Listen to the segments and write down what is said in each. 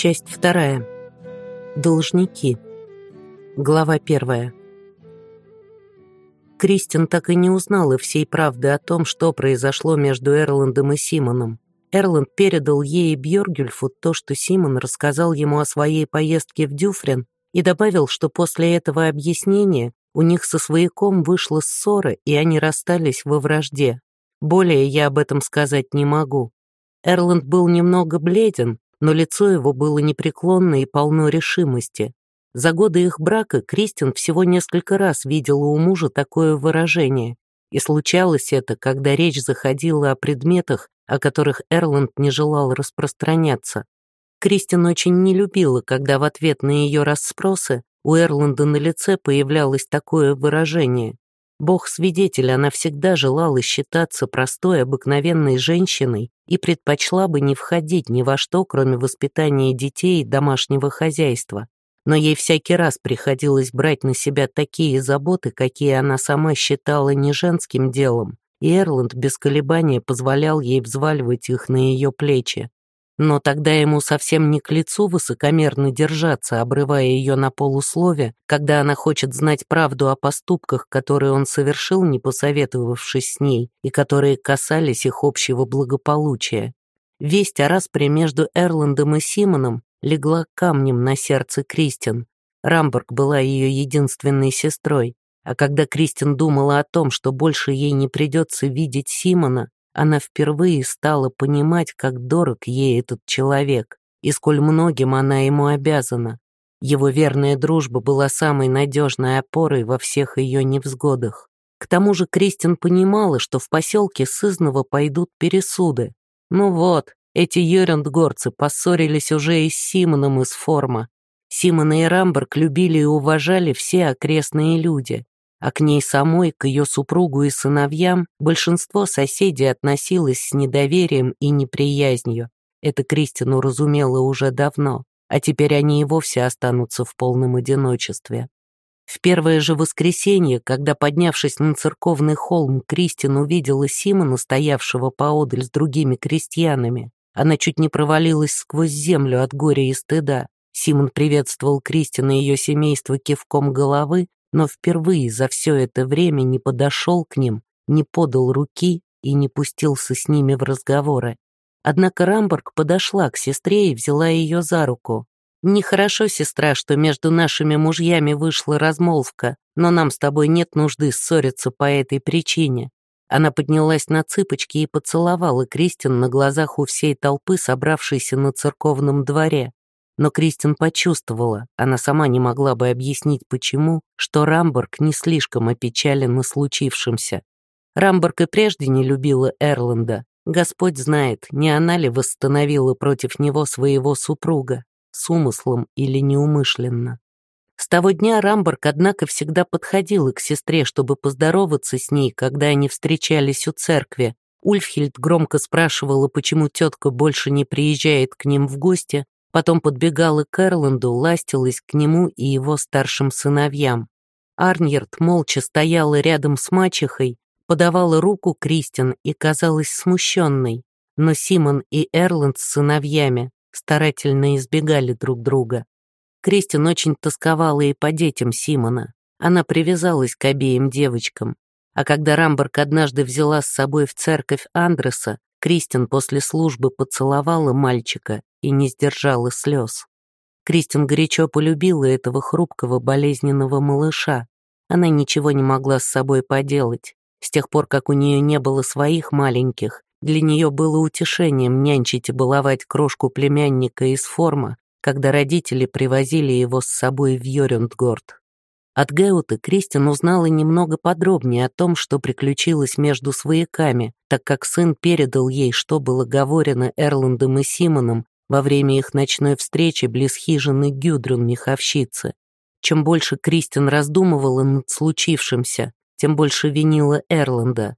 Часть вторая. Должники. Глава первая. Кристин так и не узнала всей правды о том, что произошло между Эрландом и Симоном. Эрланд передал ей и Бьоргюльфу то, что Симон рассказал ему о своей поездке в Дюфрен, и добавил, что после этого объяснения у них со свояком вышла ссора, и они расстались во вражде. Более я об этом сказать не могу. Эрланд был немного бледен, но лицо его было непреклонно и полно решимости. За годы их брака Кристин всего несколько раз видела у мужа такое выражение, и случалось это, когда речь заходила о предметах, о которых Эрланд не желал распространяться. Кристин очень не любила, когда в ответ на ее расспросы у Эрланда на лице появлялось такое выражение. Бог-свидетель, она всегда желала считаться простой, обыкновенной женщиной и предпочла бы не входить ни во что, кроме воспитания детей и домашнего хозяйства. Но ей всякий раз приходилось брать на себя такие заботы, какие она сама считала не женским делом, и Эрланд без колебания позволял ей взваливать их на ее плечи. Но тогда ему совсем не к лицу высокомерно держаться, обрывая ее на полуслове, когда она хочет знать правду о поступках, которые он совершил, не посоветовавшись с ней, и которые касались их общего благополучия. Весть о распре между Эрландом и Симоном легла камнем на сердце Кристин. Рамберг была ее единственной сестрой, а когда Кристин думала о том, что больше ей не придется видеть Симона, она впервые стала понимать, как дорог ей этот человек и сколь многим она ему обязана. Его верная дружба была самой надежной опорой во всех ее невзгодах. К тому же Кристин понимала, что в поселке Сызново пойдут пересуды. Ну вот, эти Йорендгорцы поссорились уже и с Симоном из Форма. Симона и Рамберг любили и уважали все окрестные люди а к ней самой, к ее супругу и сыновьям, большинство соседей относилось с недоверием и неприязнью. Это Кристину разумела уже давно, а теперь они и вовсе останутся в полном одиночестве. В первое же воскресенье, когда, поднявшись на церковный холм, Кристин увидела Симона, стоявшего поодаль с другими крестьянами, она чуть не провалилась сквозь землю от горя и стыда. Симон приветствовал Кристина и ее семейство кивком головы, но впервые за все это время не подошел к ним, не подал руки и не пустился с ними в разговоры. Однако Рамберг подошла к сестре и взяла ее за руку. «Нехорошо, сестра, что между нашими мужьями вышла размолвка, но нам с тобой нет нужды ссориться по этой причине». Она поднялась на цыпочки и поцеловала Кристин на глазах у всей толпы, собравшейся на церковном дворе. Но Кристин почувствовала, она сама не могла бы объяснить почему, что Рамберг не слишком опечален на случившемся. Рамберг и прежде не любила Эрланда. Господь знает, не она ли восстановила против него своего супруга, с умыслом или неумышленно. С того дня Рамберг, однако, всегда подходила к сестре, чтобы поздороваться с ней, когда они встречались у церкви. Ульфхильд громко спрашивала, почему тетка больше не приезжает к ним в гости, Потом подбегала к Эрланду, ластилась к нему и его старшим сыновьям. Арньерд молча стояла рядом с мачехой, подавала руку Кристин и казалась смущенной, но Симон и Эрланд с сыновьями старательно избегали друг друга. Кристин очень тосковала и по детям Симона. Она привязалась к обеим девочкам. А когда Рамберг однажды взяла с собой в церковь Андреса, Кристин после службы поцеловала мальчика и не сдержала слез. Кристин горячо полюбила этого хрупкого болезненного малыша. Она ничего не могла с собой поделать. С тех пор, как у нее не было своих маленьких, для нее было утешением нянчить и баловать крошку племянника из форма, когда родители привозили его с собой в Йорюндгорд. От Геута Кристин узнала немного подробнее о том, что приключилось между свояками, так как сын передал ей, что было говорено Эрландом и Симоном во время их ночной встречи близ хижины Гюдрун Меховщицы. Чем больше Кристин раздумывала над случившимся, тем больше винила Эрланда.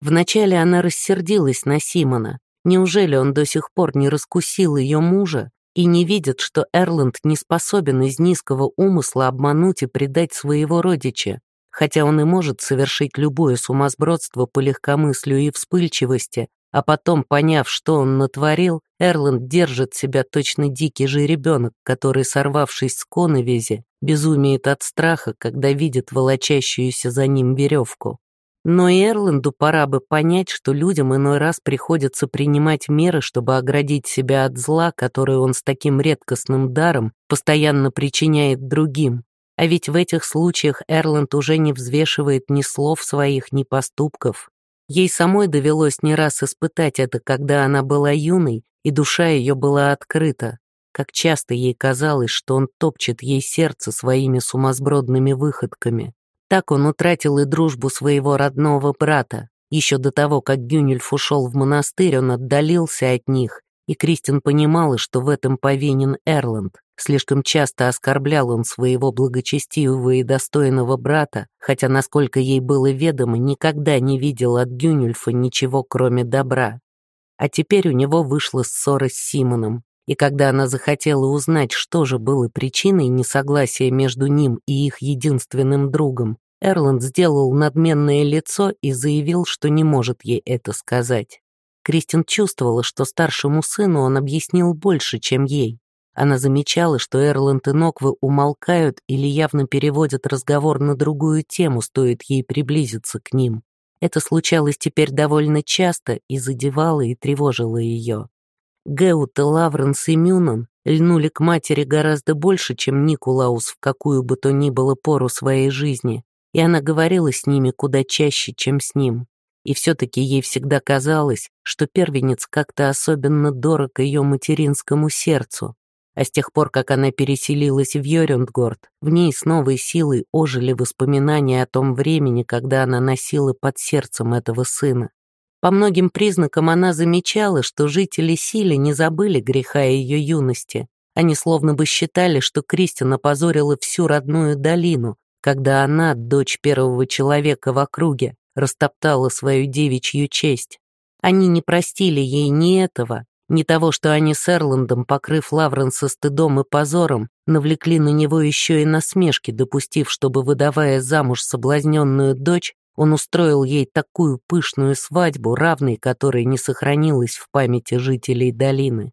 Вначале она рассердилась на Симона. Неужели он до сих пор не раскусил ее мужа и не видит, что Эрланд не способен из низкого умысла обмануть и предать своего родича, хотя он и может совершить любое сумасбродство по легкомыслию и вспыльчивости, А потом, поняв, что он натворил, Эрланд держит себя точно дикий же ребенок, который, сорвавшись с коновизи, безумеет от страха, когда видит волочащуюся за ним веревку. Но и Эрланду пора бы понять, что людям иной раз приходится принимать меры, чтобы оградить себя от зла, которое он с таким редкостным даром постоянно причиняет другим. А ведь в этих случаях Эрланд уже не взвешивает ни слов своих, ни поступков. Ей самой довелось не раз испытать это, когда она была юной, и душа ее была открыта. Как часто ей казалось, что он топчет ей сердце своими сумасбродными выходками. Так он утратил и дружбу своего родного брата. Еще до того, как Гюнельф ушел в монастырь, он отдалился от них, и Кристин понимала, что в этом повинен Эрланд. Слишком часто оскорблял он своего благочестивого и достойного брата, хотя, насколько ей было ведомо, никогда не видел от Гюнюльфа ничего, кроме добра. А теперь у него вышла ссора с Симоном, и когда она захотела узнать, что же было причиной несогласия между ним и их единственным другом, Эрланд сделал надменное лицо и заявил, что не может ей это сказать. Кристин чувствовала, что старшему сыну он объяснил больше, чем ей, она замечала, что Эрланд и Ноквы умолкают или явно переводят разговор на другую тему, стоит ей приблизиться к ним. Это случалось теперь довольно часто и задевало и тревожило ее. Геут и Лавренс и Мюнан льнули к матери гораздо больше, чем Никулаус в какую бы то ни было пору своей жизни, и она говорила с ними куда чаще, чем с ним. И все-таки ей всегда казалось, что первенец как-то особенно дорог ее материнскому сердцу, а с тех пор, как она переселилась в Йорюндгорд, в ней с новой силой ожили воспоминания о том времени, когда она носила под сердцем этого сына. По многим признакам она замечала, что жители Сили не забыли греха ее юности. Они словно бы считали, что Кристина позорила всю родную долину, когда она, дочь первого человека в округе, растоптала свою девичью честь. Они не простили ей ни этого, не того, что они с Эрландом, покрыв Лавренса стыдом и позором, навлекли на него еще и насмешки, допустив, чтобы, выдавая замуж соблазненную дочь, он устроил ей такую пышную свадьбу, равной которой не сохранилась в памяти жителей долины.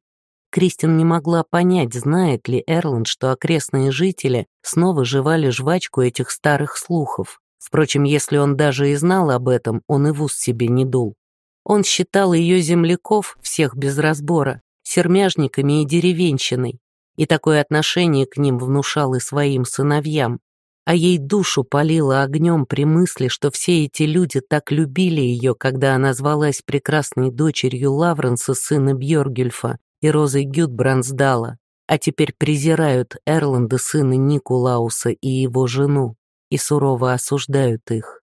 Кристин не могла понять, знает ли Эрланд, что окрестные жители снова жевали жвачку этих старых слухов. Впрочем, если он даже и знал об этом, он и в ус себе не дул. Он считал ее земляков, всех без разбора, сермяжниками и деревенщиной, и такое отношение к ним внушал и своим сыновьям. А ей душу палило огнем при мысли, что все эти люди так любили ее, когда она звалась прекрасной дочерью Лавренса, сына Бьоргюльфа, и Розы Гюдбрансдала, а теперь презирают Эрланда, сына Никулауса и его жену, и сурово осуждают их.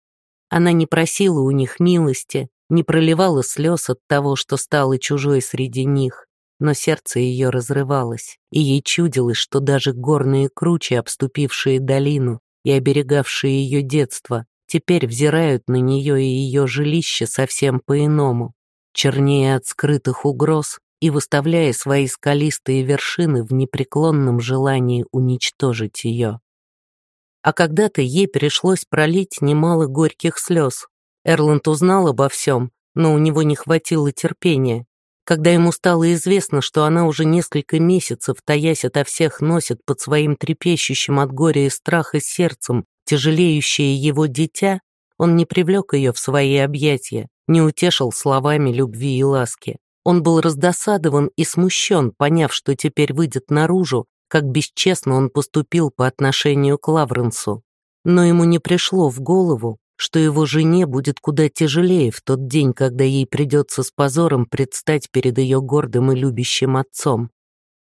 Она не просила у них милости, не проливала слез от того, что стала чужой среди них, но сердце ее разрывалось, и ей чудилось, что даже горные кручи, обступившие долину и оберегавшие ее детство, теперь взирают на нее и ее жилище совсем по-иному, чернее от скрытых угроз и выставляя свои скалистые вершины в непреклонном желании уничтожить ее. А когда-то ей пришлось пролить немало горьких слез, Эрланд узнал обо всем, но у него не хватило терпения. Когда ему стало известно, что она уже несколько месяцев, таясь ото всех, носит под своим трепещущим от горя и страха сердцем тяжелеющее его дитя, он не привлек ее в свои объятия, не утешил словами любви и ласки. Он был раздосадован и смущен, поняв, что теперь выйдет наружу, как бесчестно он поступил по отношению к Лавренсу. Но ему не пришло в голову, что его жене будет куда тяжелее в тот день, когда ей придется с позором предстать перед ее гордым и любящим отцом.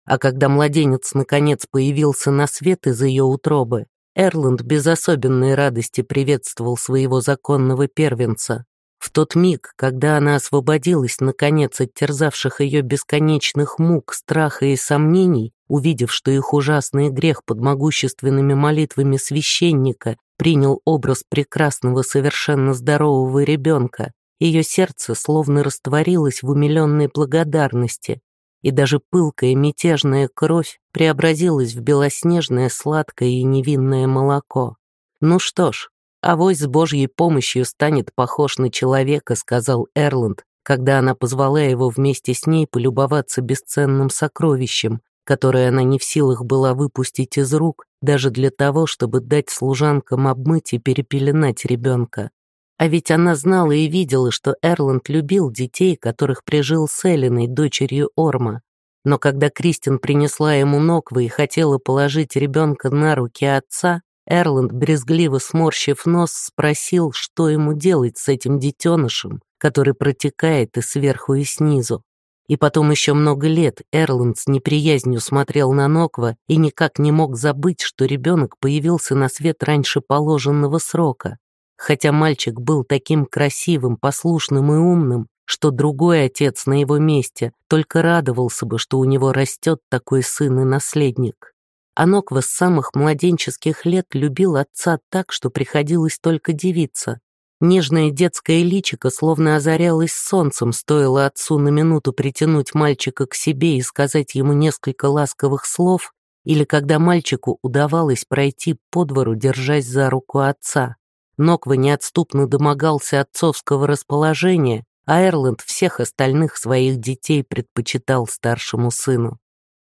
А когда младенец наконец появился на свет из ее утробы, Эрланд без особенной радости приветствовал своего законного первенца. В тот миг, когда она освободилась, наконец, от терзавших ее бесконечных мук, страха и сомнений, увидев, что их ужасный грех под могущественными молитвами священника принял образ прекрасного, совершенно здорового ребенка, ее сердце словно растворилось в умиленной благодарности, и даже пылкая мятежная кровь преобразилась в белоснежное, сладкое и невинное молоко. «Ну что ж, авось с Божьей помощью станет похож на человека», сказал Эрланд, когда она позвала его вместе с ней полюбоваться бесценным сокровищем, которое она не в силах была выпустить из рук, даже для того, чтобы дать служанкам обмыть и перепеленать ребенка. А ведь она знала и видела, что Эрланд любил детей, которых прижил с Эллиной, дочерью Орма. Но когда Кристин принесла ему ногвы и хотела положить ребенка на руки отца, Эрланд, брезгливо сморщив нос, спросил, что ему делать с этим детенышем, который протекает и сверху, и снизу. И потом еще много лет Эрланд с неприязнью смотрел на Ноква и никак не мог забыть, что ребенок появился на свет раньше положенного срока. Хотя мальчик был таким красивым, послушным и умным, что другой отец на его месте только радовался бы, что у него растет такой сын и наследник. Аноква с самых младенческих лет любил отца так, что приходилось только дивиться. Нежное детское личико словно озарялось солнцем, стоило отцу на минуту притянуть мальчика к себе и сказать ему несколько ласковых слов, или когда мальчику удавалось пройти по двору, держась за руку отца. Ноква неотступно домогался отцовского расположения, а Эрланд всех остальных своих детей предпочитал старшему сыну.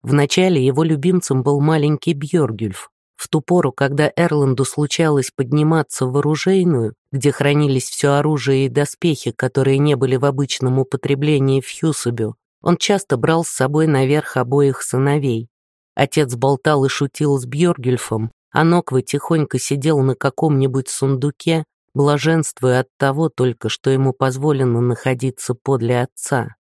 Вначале его любимцем был маленький Бьоргюльф, в ту пору, когда Эрланду случалось подниматься в оружейную, где хранились все оружие и доспехи, которые не были в обычном употреблении в Хьюсабю, он часто брал с собой наверх обоих сыновей. Отец болтал и шутил с Бьоргюльфом, а Ноква тихонько сидел на каком-нибудь сундуке, блаженствуя от того только, что ему позволено находиться подле отца.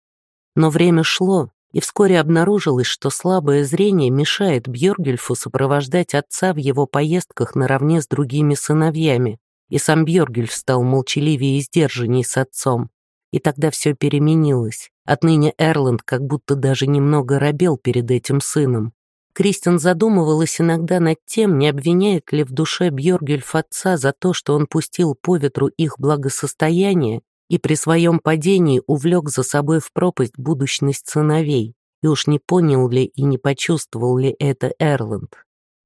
Но время шло, и вскоре обнаружилось, что слабое зрение мешает Бьоргельфу сопровождать отца в его поездках наравне с другими сыновьями, и сам Бьоргельф стал молчаливее и сдержанней с отцом. И тогда все переменилось. Отныне Эрланд как будто даже немного робел перед этим сыном. Кристин задумывалась иногда над тем, не обвиняет ли в душе Бьоргельф отца за то, что он пустил по ветру их благосостояние и при своем падении увлек за собой в пропасть будущность сыновей, и уж не понял ли и не почувствовал ли это Эрланд.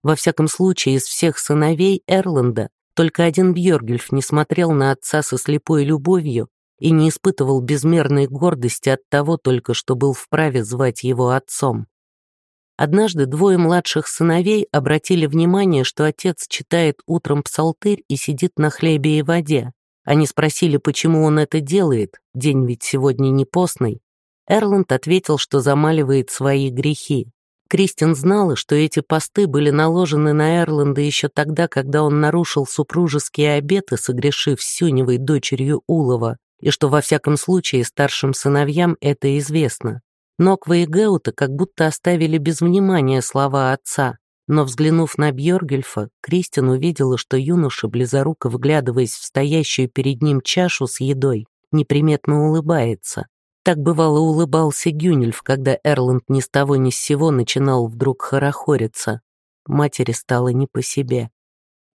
Во всяком случае, из всех сыновей Эрланда только один Бьоргельф не смотрел на отца со слепой любовью и не испытывал безмерной гордости от того только, что был вправе звать его отцом. Однажды двое младших сыновей обратили внимание, что отец читает утром псалтырь и сидит на хлебе и воде. Они спросили, почему он это делает, день ведь сегодня не постный. Эрланд ответил, что замаливает свои грехи. Кристин знала, что эти посты были наложены на Эрланда еще тогда, когда он нарушил супружеские обеты, согрешив с Сюневой дочерью Улова, и что во всяком случае старшим сыновьям это известно. Ноква и Геута как будто оставили без внимания слова отца, но, взглянув на Бьоргельфа, Кристин увидела, что юноша, близоруко вглядываясь в стоящую перед ним чашу с едой, неприметно улыбается. Так бывало улыбался Гюнельф, когда Эрланд ни с того ни с сего начинал вдруг хорохориться. Матери стало не по себе.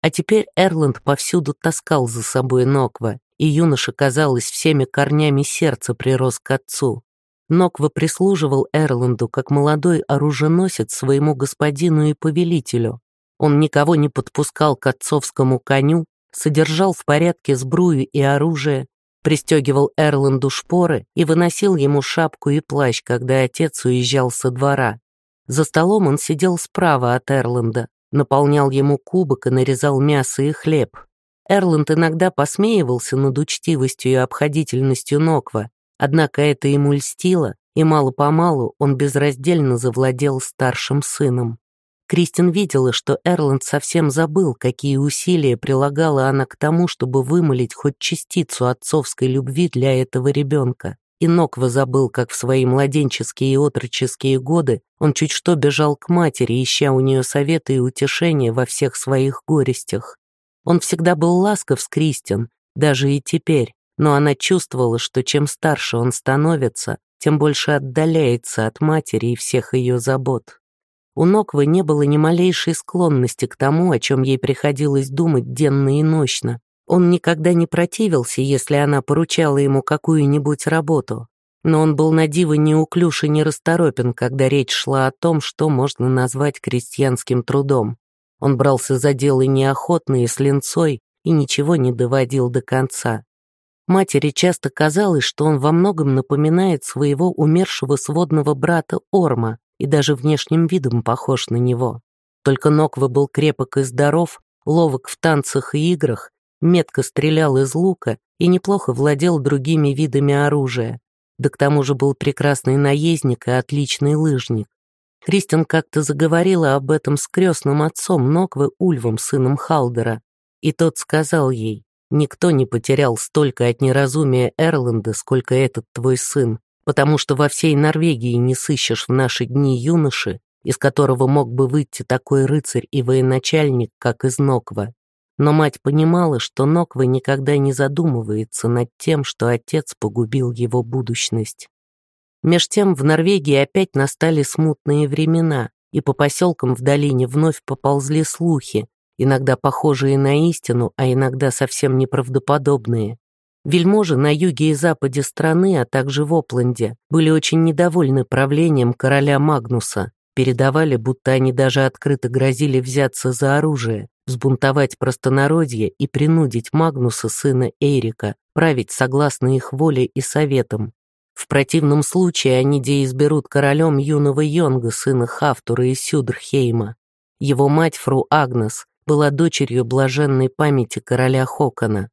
А теперь Эрланд повсюду таскал за собой Ноква, и юноша, казалось, всеми корнями сердца прирос к отцу. Ноква прислуживал Эрланду как молодой оруженосец своему господину и повелителю. Он никого не подпускал к отцовскому коню, содержал в порядке сбрую и оружие, пристегивал Эрланду шпоры и выносил ему шапку и плащ, когда отец уезжал со двора. За столом он сидел справа от Эрланда, наполнял ему кубок и нарезал мясо и хлеб. Эрланд иногда посмеивался над учтивостью и обходительностью Ноква, Однако это ему льстило, и мало-помалу он безраздельно завладел старшим сыном. Кристин видела, что Эрланд совсем забыл, какие усилия прилагала она к тому, чтобы вымолить хоть частицу отцовской любви для этого ребенка. И Ноква забыл, как в свои младенческие и отроческие годы он чуть что бежал к матери, ища у нее советы и утешения во всех своих горестях. Он всегда был ласков с Кристин, даже и теперь, но она чувствовала, что чем старше он становится, тем больше отдаляется от матери и всех ее забот. У Ноквы не было ни малейшей склонности к тому, о чем ей приходилось думать денно и ночно. Он никогда не противился, если она поручала ему какую-нибудь работу. Но он был на диво неуклюж и нерасторопен, когда речь шла о том, что можно назвать крестьянским трудом. Он брался за дело неохотно и с линцой и ничего не доводил до конца. Матери часто казалось, что он во многом напоминает своего умершего сводного брата Орма и даже внешним видом похож на него. Только Ноква был крепок и здоров, ловок в танцах и играх, метко стрелял из лука и неплохо владел другими видами оружия. Да к тому же был прекрасный наездник и отличный лыжник. Кристин как-то заговорила об этом с крестным отцом Ноквы Ульвом, сыном Халдера, и тот сказал ей, «Никто не потерял столько от неразумия Эрланда, сколько этот твой сын, потому что во всей Норвегии не сыщешь в наши дни юноши, из которого мог бы выйти такой рыцарь и военачальник, как из Ноква. Но мать понимала, что Ноква никогда не задумывается над тем, что отец погубил его будущность. Меж тем в Норвегии опять настали смутные времена, и по поселкам в долине вновь поползли слухи, иногда похожие на истину, а иногда совсем неправдоподобные. Вельможи на юге и западе страны, а также в Опленде, были очень недовольны правлением короля Магнуса, передавали, будто они даже открыто грозили взяться за оружие, взбунтовать простонародье и принудить Магнуса, сына Эрика, править согласно их воле и советам. В противном случае они де изберут королем юного Йонга, сына Хафтура и Сюдрхейма. Его мать, фру Агнес, была дочерью блаженной памяти короля Хокона.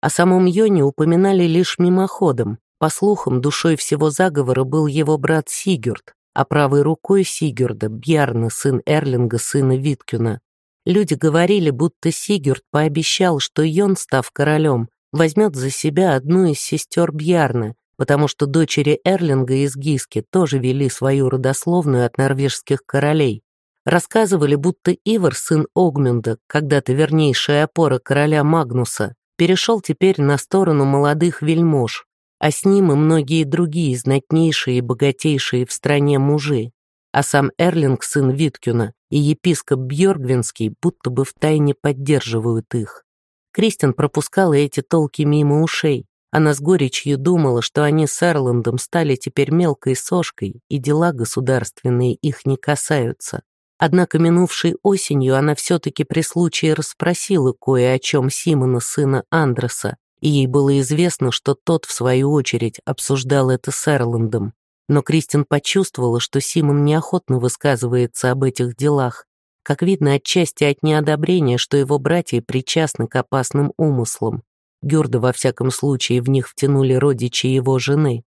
О самом Йоне упоминали лишь мимоходом. По слухам, душой всего заговора был его брат Сигюрд, а правой рукой Сигюрда — Бьярна, сын Эрлинга, сына Виткюна. Люди говорили, будто Сигюрд пообещал, что Йон, став королем, возьмет за себя одну из сестер Бьярна, потому что дочери Эрлинга из Гиски тоже вели свою родословную от норвежских королей. Рассказывали, будто Ивар, сын Огмюнда, когда-то вернейшая опора короля Магнуса, перешел теперь на сторону молодых вельмож, а с ним и многие другие знатнейшие и богатейшие в стране мужи. А сам Эрлинг, сын Виткюна, и епископ Бьоргвинский будто бы втайне поддерживают их. Кристин пропускала эти толки мимо ушей. Она с горечью думала, что они с Эрландом стали теперь мелкой сошкой, и дела государственные их не касаются. Однако минувшей осенью она все-таки при случае расспросила кое о чем Симона, сына Андреса, и ей было известно, что тот, в свою очередь, обсуждал это с Эрландом. Но Кристин почувствовала, что Симон неохотно высказывается об этих делах, как видно отчасти от неодобрения, что его братья причастны к опасным умыслам. Гюрда, во всяком случае, в них втянули родичи его жены.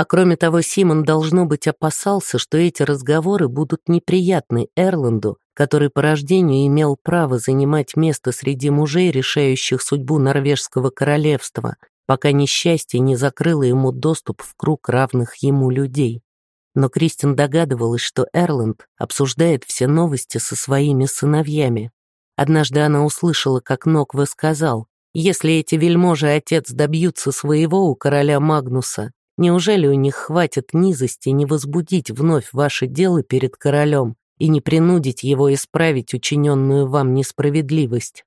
А кроме того, Симон, должно быть, опасался, что эти разговоры будут неприятны Эрланду, который по рождению имел право занимать место среди мужей, решающих судьбу норвежского королевства, пока несчастье не закрыло ему доступ в круг равных ему людей. Но Кристин догадывалась, что Эрланд обсуждает все новости со своими сыновьями. Однажды она услышала, как Нокве сказал, «Если эти вельможи отец добьются своего у короля Магнуса, неужели у них хватит низости не возбудить вновь ваше дело перед королем и не принудить его исправить учиненную вам несправедливость?»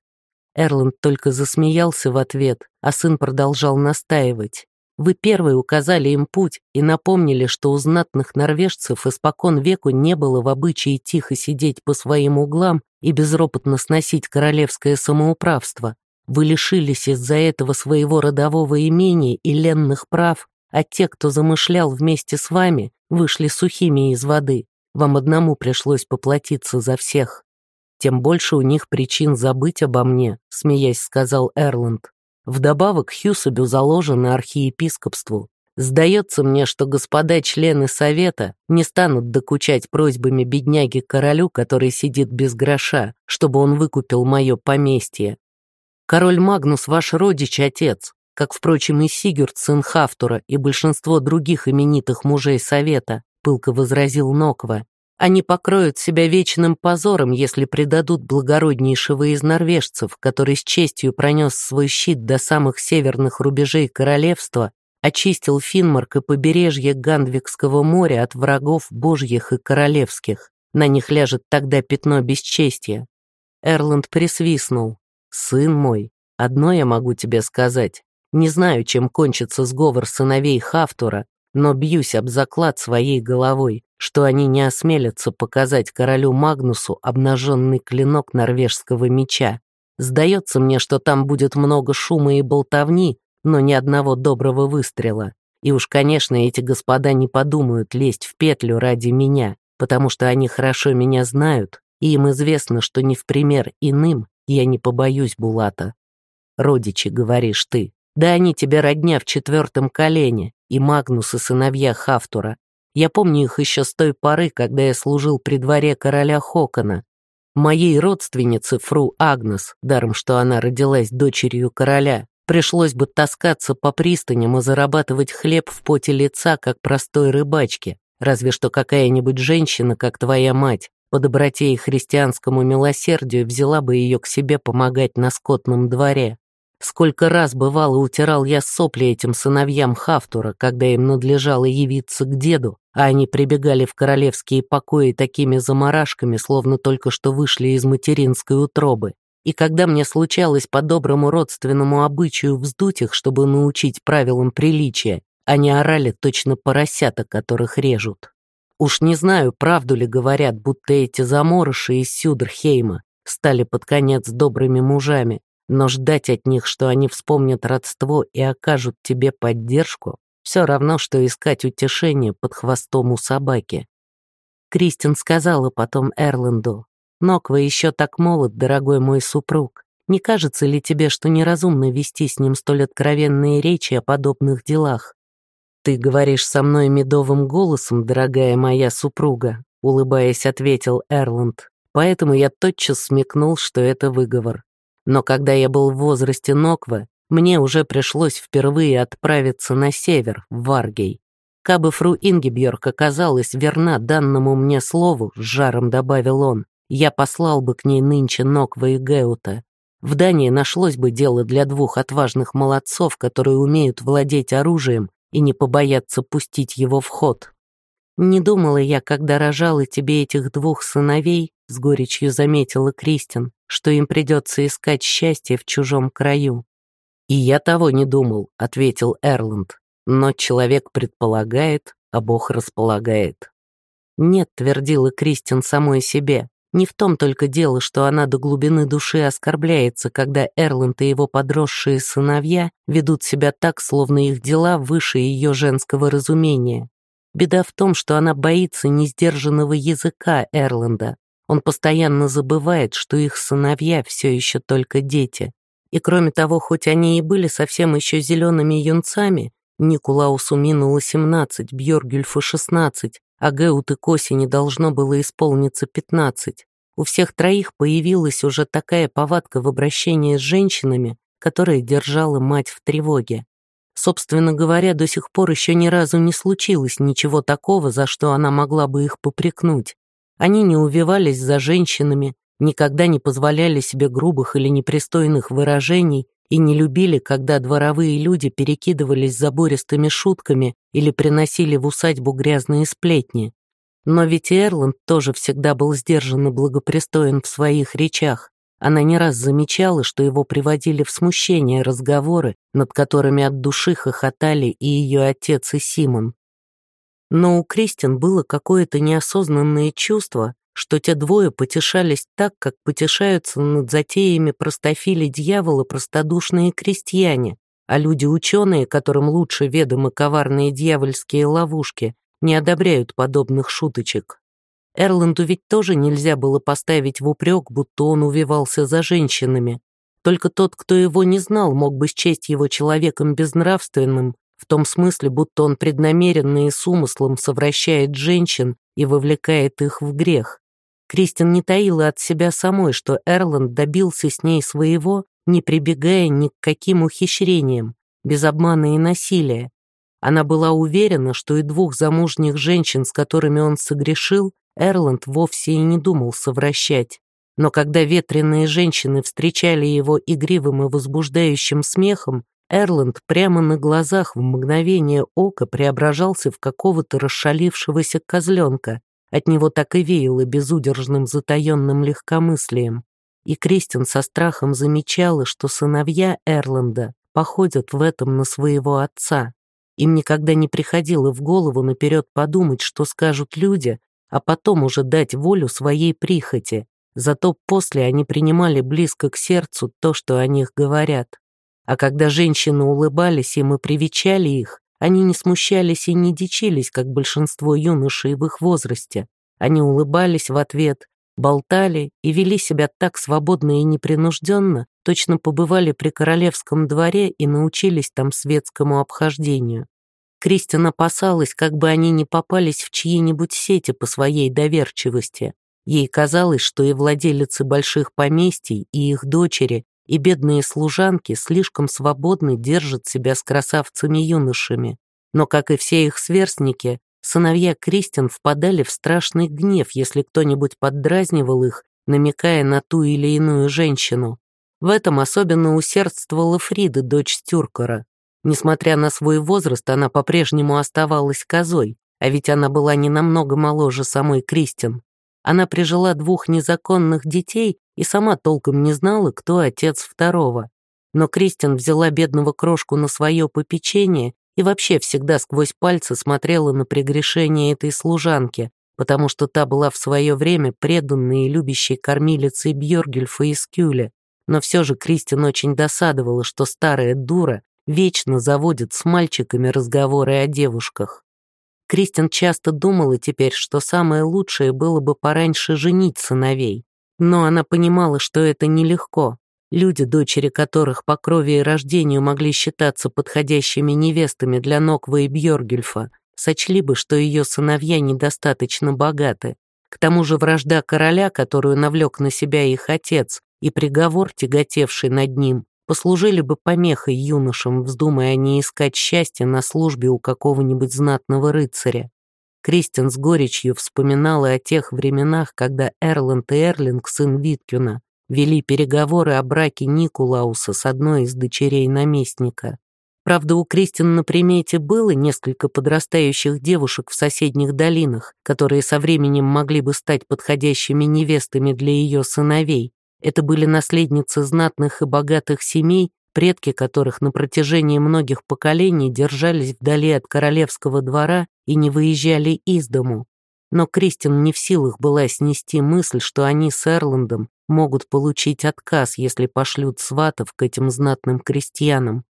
Эрланд только засмеялся в ответ, а сын продолжал настаивать. «Вы первые указали им путь и напомнили, что у знатных норвежцев испокон веку не было в обычае тихо сидеть по своим углам и безропотно сносить королевское самоуправство. Вы лишились из-за этого своего родового имения и ленных прав, а те, кто замышлял вместе с вами, вышли сухими из воды. Вам одному пришлось поплатиться за всех тем больше у них причин забыть обо мне», — смеясь сказал Эрланд. «Вдобавок Хьюсабю заложено архиепископству. Сдается мне, что господа члены совета не станут докучать просьбами бедняги королю, который сидит без гроша, чтобы он выкупил мое поместье. Король Магнус ваш родич отец, как, впрочем, и Сигюрд, сын Хафтура, и большинство других именитых мужей совета», — пылко возразил Ноква. Они покроют себя вечным позором, если предадут благороднейшего из норвежцев, который с честью пронес свой щит до самых северных рубежей королевства, очистил Финмарк и побережье Гандвикского моря от врагов божьих и королевских. На них ляжет тогда пятно бесчестия. Эрланд присвистнул. «Сын мой, одно я могу тебе сказать. Не знаю, чем кончится сговор сыновей Хафтура, но бьюсь об заклад своей головой, что они не осмелятся показать королю Магнусу обнаженный клинок норвежского меча. Сдается мне, что там будет много шума и болтовни, но ни одного доброго выстрела. И уж, конечно, эти господа не подумают лезть в петлю ради меня, потому что они хорошо меня знают, и им известно, что не в пример иным я не побоюсь Булата. Родичи, говоришь ты, да они тебе родня в четвертом колене, и Магнус, и сыновья Хафтура. Я помню их еще с той поры, когда я служил при дворе короля Хокона. Моей родственнице, фру Агнес, даром что она родилась дочерью короля, пришлось бы таскаться по пристаням и зарабатывать хлеб в поте лица, как простой рыбачке, разве что какая-нибудь женщина, как твоя мать, по доброте и христианскому милосердию взяла бы ее к себе помогать на скотном дворе. Сколько раз, бывало, утирал я сопли этим сыновьям Хафтура, когда им надлежало явиться к деду, а они прибегали в королевские покои такими заморашками, словно только что вышли из материнской утробы. И когда мне случалось по доброму родственному обычаю вздуть их, чтобы научить правилам приличия, они орали точно поросята, которых режут. Уж не знаю, правду ли говорят, будто эти заморыши из Сюдерхейма стали под конец добрыми мужами, но ждать от них, что они вспомнят родство и окажут тебе поддержку, все равно, что искать утешение под хвостом у собаки. Кристин сказала потом Эрланду, «Ноква еще так молод, дорогой мой супруг. Не кажется ли тебе, что неразумно вести с ним столь откровенные речи о подобных делах? «Ты говоришь со мной медовым голосом, дорогая моя супруга», улыбаясь, ответил Эрланд. Поэтому я тотчас смекнул, что это выговор. Но когда я был в возрасте Ноква, мне уже пришлось впервые отправиться на север, в Варгей. Кабы фру Ингебьорг оказалась верна данному мне слову, с жаром добавил он, я послал бы к ней нынче Ноква и Геута. В Дании нашлось бы дело для двух отважных молодцов, которые умеют владеть оружием и не побояться пустить его в ход. Не думала я, когда рожала тебе этих двух сыновей, с горечью заметила Кристин, что им придется искать счастье в чужом краю. «И я того не думал», — ответил Эрланд. «Но человек предполагает, а Бог располагает». «Нет», — твердила Кристин самой себе, не в том только дело, что она до глубины души оскорбляется, когда Эрланд и его подросшие сыновья ведут себя так, словно их дела выше ее женского разумения. Беда в том, что она боится несдержанного языка Эрланда. Он постоянно забывает, что их сыновья все еще только дети. И кроме того, хоть они и были совсем еще зелеными юнцами, Никулаусу минуло 17, Бьоргюльфу 16, а Геут и Коси не должно было исполниться пятнадцать. У всех троих появилась уже такая повадка в обращении с женщинами, которая держала мать в тревоге. Собственно говоря, до сих пор еще ни разу не случилось ничего такого, за что она могла бы их попрекнуть. Они не увивались за женщинами, никогда не позволяли себе грубых или непристойных выражений и не любили, когда дворовые люди перекидывались забористыми шутками или приносили в усадьбу грязные сплетни. Но ведь Эрланд тоже всегда был сдержан и благопристоен в своих речах. Она не раз замечала, что его приводили в смущение разговоры, над которыми от души хохотали и ее отец, и Симон. Но у Кристин было какое-то неосознанное чувство, что те двое потешались так, как потешаются над затеями простофили дьявола простодушные крестьяне, а люди-ученые, которым лучше ведомы коварные дьявольские ловушки, не одобряют подобных шуточек. Эрланду ведь тоже нельзя было поставить в упрек, будто он увивался за женщинами. Только тот, кто его не знал, мог бы счесть его человеком безнравственным, в том смысле, будто он преднамеренно и с умыслом совращает женщин и вовлекает их в грех. Кристин не таила от себя самой, что Эрланд добился с ней своего, не прибегая ни к каким ухищрениям, без обмана и насилия. Она была уверена, что и двух замужних женщин, с которыми он согрешил, Эрланд вовсе и не думал совращать. Но когда ветреные женщины встречали его игривым и возбуждающим смехом, Эрланд прямо на глазах в мгновение ока преображался в какого-то расшалившегося козленка, от него так и веяло безудержным затаенным легкомыслием. И Кристин со страхом замечала, что сыновья Эрланда походят в этом на своего отца. Им никогда не приходило в голову наперед подумать, что скажут люди, а потом уже дать волю своей прихоти. Зато после они принимали близко к сердцу то, что о них говорят. А когда женщины улыбались им и привечали их, они не смущались и не дичились, как большинство юношей в их возрасте. Они улыбались в ответ, болтали и вели себя так свободно и непринужденно, точно побывали при королевском дворе и научились там светскому обхождению. Кристин опасалась, как бы они не попались в чьи-нибудь сети по своей доверчивости. Ей казалось, что и владелицы больших поместий, и их дочери, и бедные служанки слишком свободно держат себя с красавцами-юношами. Но, как и все их сверстники, сыновья Кристин впадали в страшный гнев, если кто-нибудь поддразнивал их, намекая на ту или иную женщину. В этом особенно усердствовала Фрида, дочь Стюркера. Несмотря на свой возраст, она по-прежнему оставалась козой, а ведь она была не намного моложе самой Кристин. Она прижила двух незаконных детей и сама толком не знала, кто отец второго. Но Кристин взяла бедного крошку на свое попечение и вообще всегда сквозь пальцы смотрела на прегрешение этой служанки, потому что та была в свое время преданной и любящей кормилицей Бьоргюльфа из Кюля. Но все же Кристин очень досадовала, что старая дура вечно заводит с мальчиками разговоры о девушках. Кристин часто думала теперь, что самое лучшее было бы пораньше женить сыновей. Но она понимала, что это нелегко. Люди, дочери которых по крови и рождению могли считаться подходящими невестами для Ноква и Бьоргюльфа, сочли бы, что ее сыновья недостаточно богаты. К тому же вражда короля, которую навлек на себя их отец, и приговор, тяготевший над ним, послужили бы помехой юношам, вздумая они искать счастье на службе у какого-нибудь знатного рыцаря. Кристин с горечью вспоминала о тех временах, когда Эрланд и Эрлинг, сын Виткюна, вели переговоры о браке Никулауса с одной из дочерей наместника. Правда, у Кристин на примете было несколько подрастающих девушек в соседних долинах, которые со временем могли бы стать подходящими невестами для ее сыновей, это были наследницы знатных и богатых семей, предки которых на протяжении многих поколений держались вдали от королевского двора и не выезжали из дому. Но Кристин не в силах была снести мысль, что они с Эрландом могут получить отказ, если пошлют сватов к этим знатным крестьянам.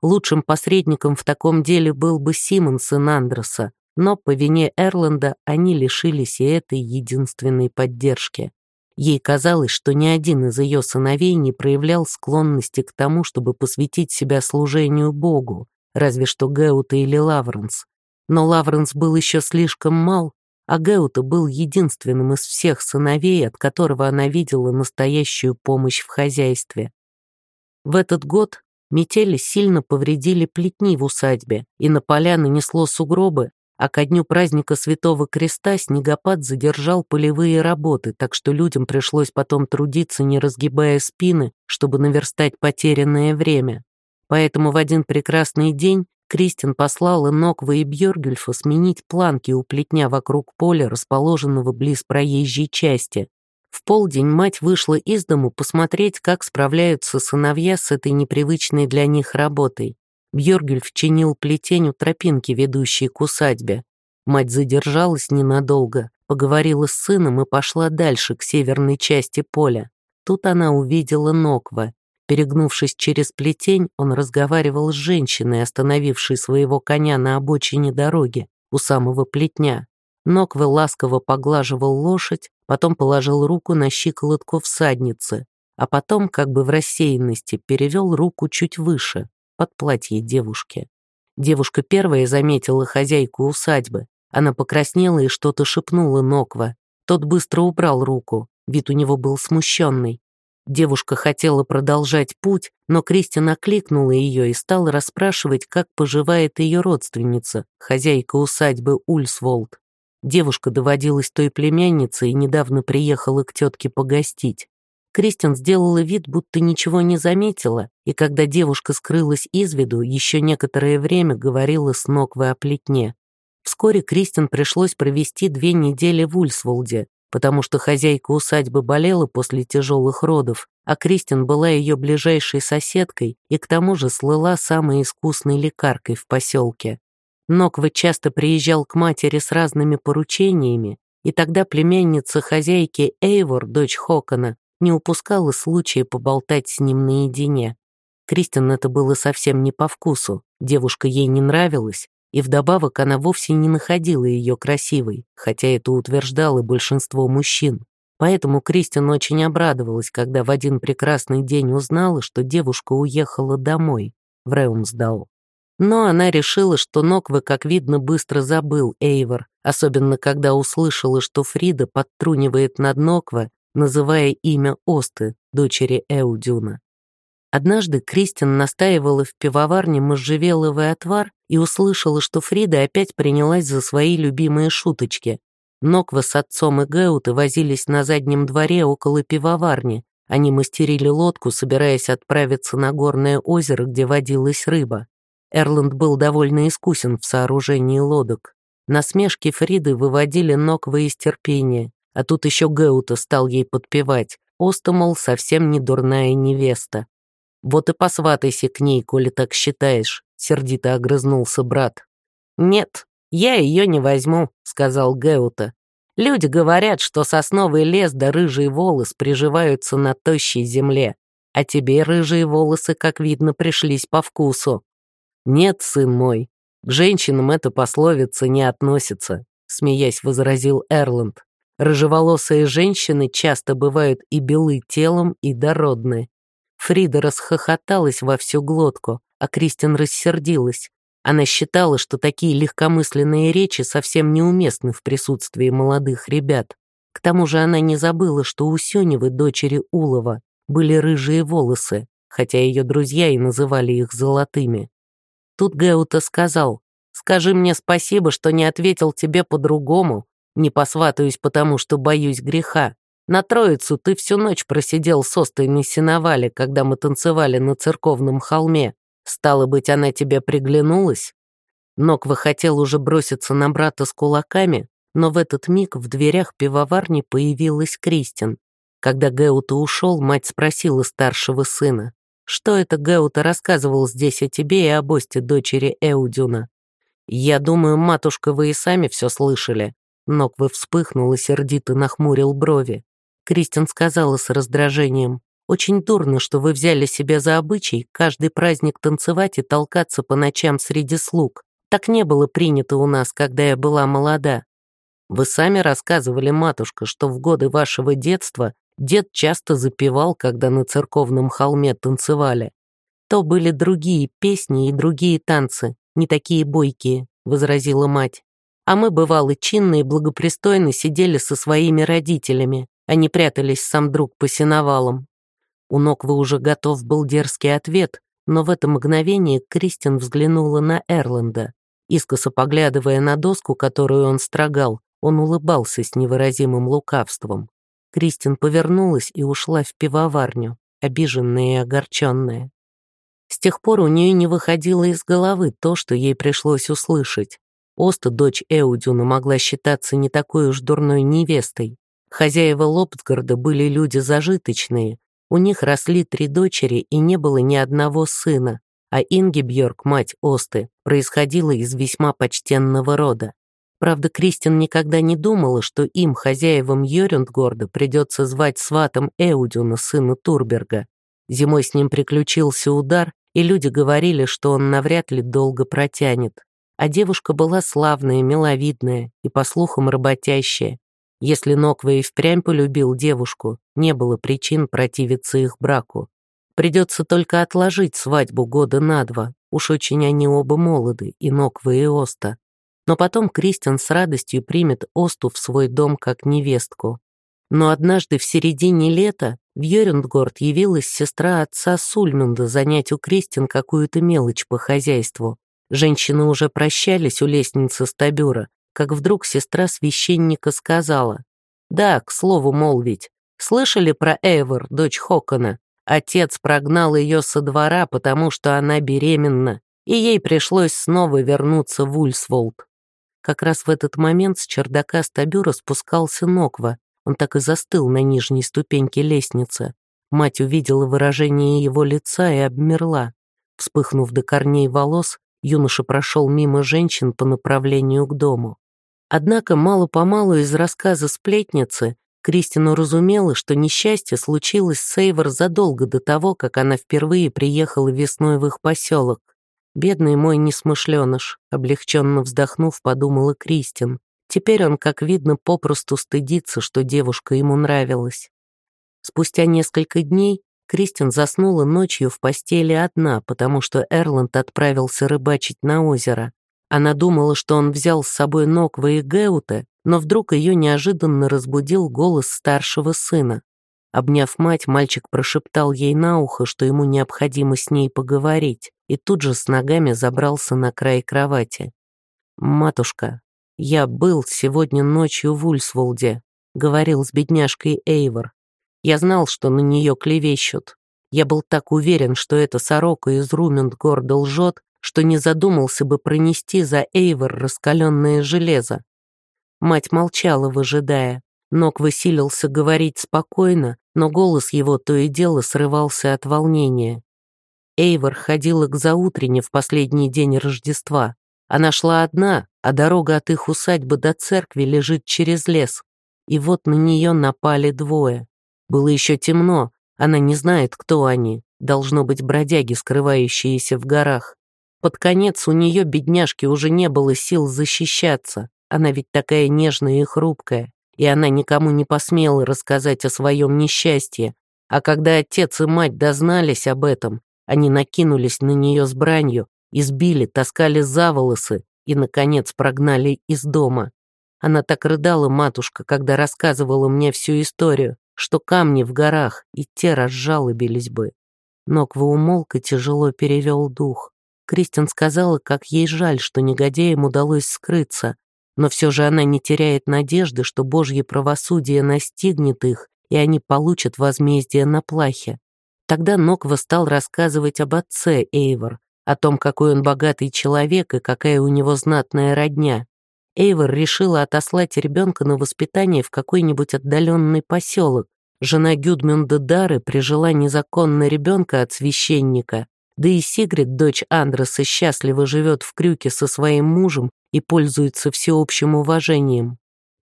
Лучшим посредником в таком деле был бы Симон, сын Андреса, но по вине Эрланда они лишились и этой единственной поддержки. Ей казалось, что ни один из ее сыновей не проявлял склонности к тому, чтобы посвятить себя служению Богу, разве что Геута или Лавренс. Но Лавренс был еще слишком мал, а Геута был единственным из всех сыновей, от которого она видела настоящую помощь в хозяйстве. В этот год метели сильно повредили плетни в усадьбе, и на поля нанесло сугробы, а ко дню праздника Святого Креста снегопад задержал полевые работы, так что людям пришлось потом трудиться, не разгибая спины, чтобы наверстать потерянное время. Поэтому в один прекрасный день Кристин послала Ноква и Бьоргюльфа сменить планки у плетня вокруг поля, расположенного близ проезжей части. В полдень мать вышла из дому посмотреть, как справляются сыновья с этой непривычной для них работой. Бьоргюльф чинил плетень у тропинки, ведущей к усадьбе. Мать задержалась ненадолго, поговорила с сыном и пошла дальше, к северной части поля. Тут она увидела Ноква. Перегнувшись через плетень, он разговаривал с женщиной, остановившей своего коня на обочине дороги, у самого плетня. Нокве ласково поглаживал лошадь, потом положил руку на щиколотку всадницы, а потом, как бы в рассеянности, перевел руку чуть выше, под платье девушки. Девушка первая заметила хозяйку усадьбы. Она покраснела и что-то шепнула Ноква. Тот быстро убрал руку, вид у него был смущенный. Девушка хотела продолжать путь, но Кристина окликнула ее и стала расспрашивать, как поживает ее родственница, хозяйка усадьбы Ульсволд. Девушка доводилась той племянницей и недавно приехала к тетке погостить. Кристин сделала вид, будто ничего не заметила, и когда девушка скрылась из виду, еще некоторое время говорила с Ноквой о плетне. Вскоре Кристин пришлось провести две недели в Ульсволде, потому что хозяйка усадьбы болела после тяжелых родов, а Кристин была ее ближайшей соседкой и к тому же слыла самой искусной лекаркой в поселке. Ноква часто приезжал к матери с разными поручениями, и тогда племянница хозяйки Эйвор, дочь Хокона, не упускала случая поболтать с ним наедине. Кристин это было совсем не по вкусу, девушка ей не нравилась, и вдобавок она вовсе не находила ее красивой, хотя это утверждало большинство мужчин. Поэтому Кристин очень обрадовалась, когда в один прекрасный день узнала, что девушка уехала домой, в Реумсдал. Но она решила, что Ноквы, как видно, быстро забыл Эйвор, особенно когда услышала, что Фрида подтрунивает над Нокве, называя имя Осты, дочери Эудюна. Однажды Кристин настаивала в пивоварне можжевеловый отвар и услышала, что Фрида опять принялась за свои любимые шуточки. Ноква с отцом и Геуты возились на заднем дворе около пивоварни. Они мастерили лодку, собираясь отправиться на горное озеро, где водилась рыба. Эрланд был довольно искусен в сооружении лодок. Насмешки Фриды выводили Ноква из терпения, а тут еще Геута стал ей подпевать. Оста, мол, совсем не дурная невеста. «Вот и посватайся к ней, коли так считаешь», — сердито огрызнулся брат. «Нет, я ее не возьму», — сказал Геута. «Люди говорят, что сосновый лес да рыжий волос приживаются на тощей земле, а тебе рыжие волосы, как видно, пришлись по вкусу». «Нет, сын мой, к женщинам эта пословица не относится», — смеясь возразил Эрланд. «Рыжеволосые женщины часто бывают и белы телом, и дородны. Фрида расхохоталась во всю глотку, а Кристин рассердилась. Она считала, что такие легкомысленные речи совсем неуместны в присутствии молодых ребят. К тому же она не забыла, что у Сюневы, дочери Улова, были рыжие волосы, хотя ее друзья и называли их золотыми. Тут Геута сказал, «Скажи мне спасибо, что не ответил тебе по-другому, не посватаюсь, потому что боюсь греха. На Троицу ты всю ночь просидел с остой на когда мы танцевали на церковном холме. Стало быть, она тебе приглянулась?» Ноква хотел уже броситься на брата с кулаками, но в этот миг в дверях пивоварни появилась Кристин. Когда Геута ушел, мать спросила старшего сына, «Что это Геута рассказывал здесь о тебе и об осте дочери Эудюна?» «Я думаю, матушка, вы и сами все слышали». Ноква вспыхнул и сердито нахмурил брови. Кристин сказала с раздражением. «Очень дурно, что вы взяли себе за обычай каждый праздник танцевать и толкаться по ночам среди слуг. Так не было принято у нас, когда я была молода. Вы сами рассказывали, матушка, что в годы вашего детства дед часто запевал, когда на церковном холме танцевали. То были другие песни и другие танцы, не такие бойкие», — возразила мать. «А мы, бывало, чинно и благопристойно сидели со своими родителями, они прятались сам друг по сеновалам. У Ноквы уже готов был дерзкий ответ, но в это мгновение Кристин взглянула на Эрланда. Искоса поглядывая на доску, которую он строгал, он улыбался с невыразимым лукавством. Кристин повернулась и ушла в пивоварню, обиженная и огорченная. С тех пор у нее не выходило из головы то, что ей пришлось услышать. Оста, дочь Эудюна, могла считаться не такой уж дурной невестой. Хозяева Лобсгарда были люди зажиточные, у них росли три дочери и не было ни одного сына, а Инги Бьорк, мать Осты, происходила из весьма почтенного рода. Правда, Кристин никогда не думала, что им, хозяевам Йорюндгорда, придется звать сватом Эудюна, сына Турберга. Зимой с ним приключился удар, и люди говорили, что он навряд ли долго протянет. А девушка была славная, миловидная и, по слухам, работящая. Если Ноква и впрямь полюбил девушку, не было причин противиться их браку. Придется только отложить свадьбу года на два, уж очень они оба молоды, и Ноква, и Оста. Но потом Кристиан с радостью примет Осту в свой дом как невестку. Но однажды в середине лета в Йорюндгорд явилась сестра отца Сульмунда занять у Кристин какую-то мелочь по хозяйству. Женщины уже прощались у лестницы стабюра, как вдруг сестра священника сказала. «Да, к слову молвить, слышали про Эйвор, дочь Хокона? Отец прогнал ее со двора, потому что она беременна, и ей пришлось снова вернуться в Ульсволд». Как раз в этот момент с чердака стабюра спускался Ноква. Он так и застыл на нижней ступеньке лестницы. Мать увидела выражение его лица и обмерла. Вспыхнув до корней волос, юноша прошел мимо женщин по направлению к дому. Однако мало-помалу из рассказа сплетницы Кристину разумела, что несчастье случилось с Сейвор задолго до того, как она впервые приехала весной в их поселок. «Бедный мой несмышленыш», — облегченно вздохнув, подумала Кристин. Теперь он, как видно, попросту стыдится, что девушка ему нравилась. Спустя несколько дней Кристин заснула ночью в постели одна, потому что Эрланд отправился рыбачить на озеро. Она думала, что он взял с собой Ноква и Геута, но вдруг ее неожиданно разбудил голос старшего сына. Обняв мать, мальчик прошептал ей на ухо, что ему необходимо с ней поговорить, и тут же с ногами забрался на край кровати. «Матушка, я был сегодня ночью в Ульсволде», — говорил с бедняжкой Эйвор. «Я знал, что на нее клевещут. Я был так уверен, что эта сорока из Румент гордо лжет, что не задумался бы пронести за Эйвор раскаленное железо. Мать молчала, выжидая. Ног высилился говорить спокойно, но голос его то и дело срывался от волнения. Эйвор ходила к заутрене в последний день Рождества. Она шла одна, а дорога от их усадьбы до церкви лежит через лес. И вот на нее напали двое. Было еще темно, она не знает, кто они. Должно быть бродяги, скрывающиеся в горах. Под конец у нее, бедняжки, уже не было сил защищаться. Она ведь такая нежная и хрупкая, и она никому не посмела рассказать о своем несчастье. А когда отец и мать дознались об этом, они накинулись на нее с бранью, избили, таскали за волосы и, наконец, прогнали из дома. Она так рыдала, матушка, когда рассказывала мне всю историю, что камни в горах и те разжалобились бы. Ноква умолк и тяжело перевел дух. Кристин сказала, как ей жаль, что негодяям удалось скрыться, но все же она не теряет надежды, что Божье правосудие настигнет их, и они получат возмездие на плахе. Тогда Ноква стал рассказывать об отце Эйвор, о том, какой он богатый человек и какая у него знатная родня. Эйвор решила отослать ребенка на воспитание в какой-нибудь отдаленный поселок. Жена Гюдмюнда Дары прижила незаконно ребенка от священника, да и Сигрид, дочь Андреса, счастливо живет в Крюке со своим мужем и пользуется всеобщим уважением.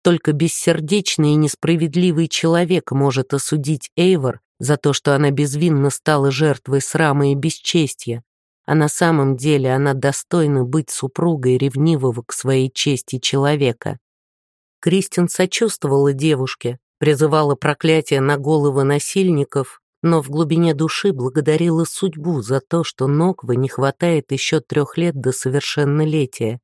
Только бессердечный и несправедливый человек может осудить Эйвор за то, что она безвинно стала жертвой срама и бесчестья, а на самом деле она достойна быть супругой ревнивого к своей чести человека. Кристин сочувствовала девушке, призывала проклятие на головы насильников, но в глубине души благодарила судьбу за то, что Ноквы не хватает еще трех лет до совершеннолетия.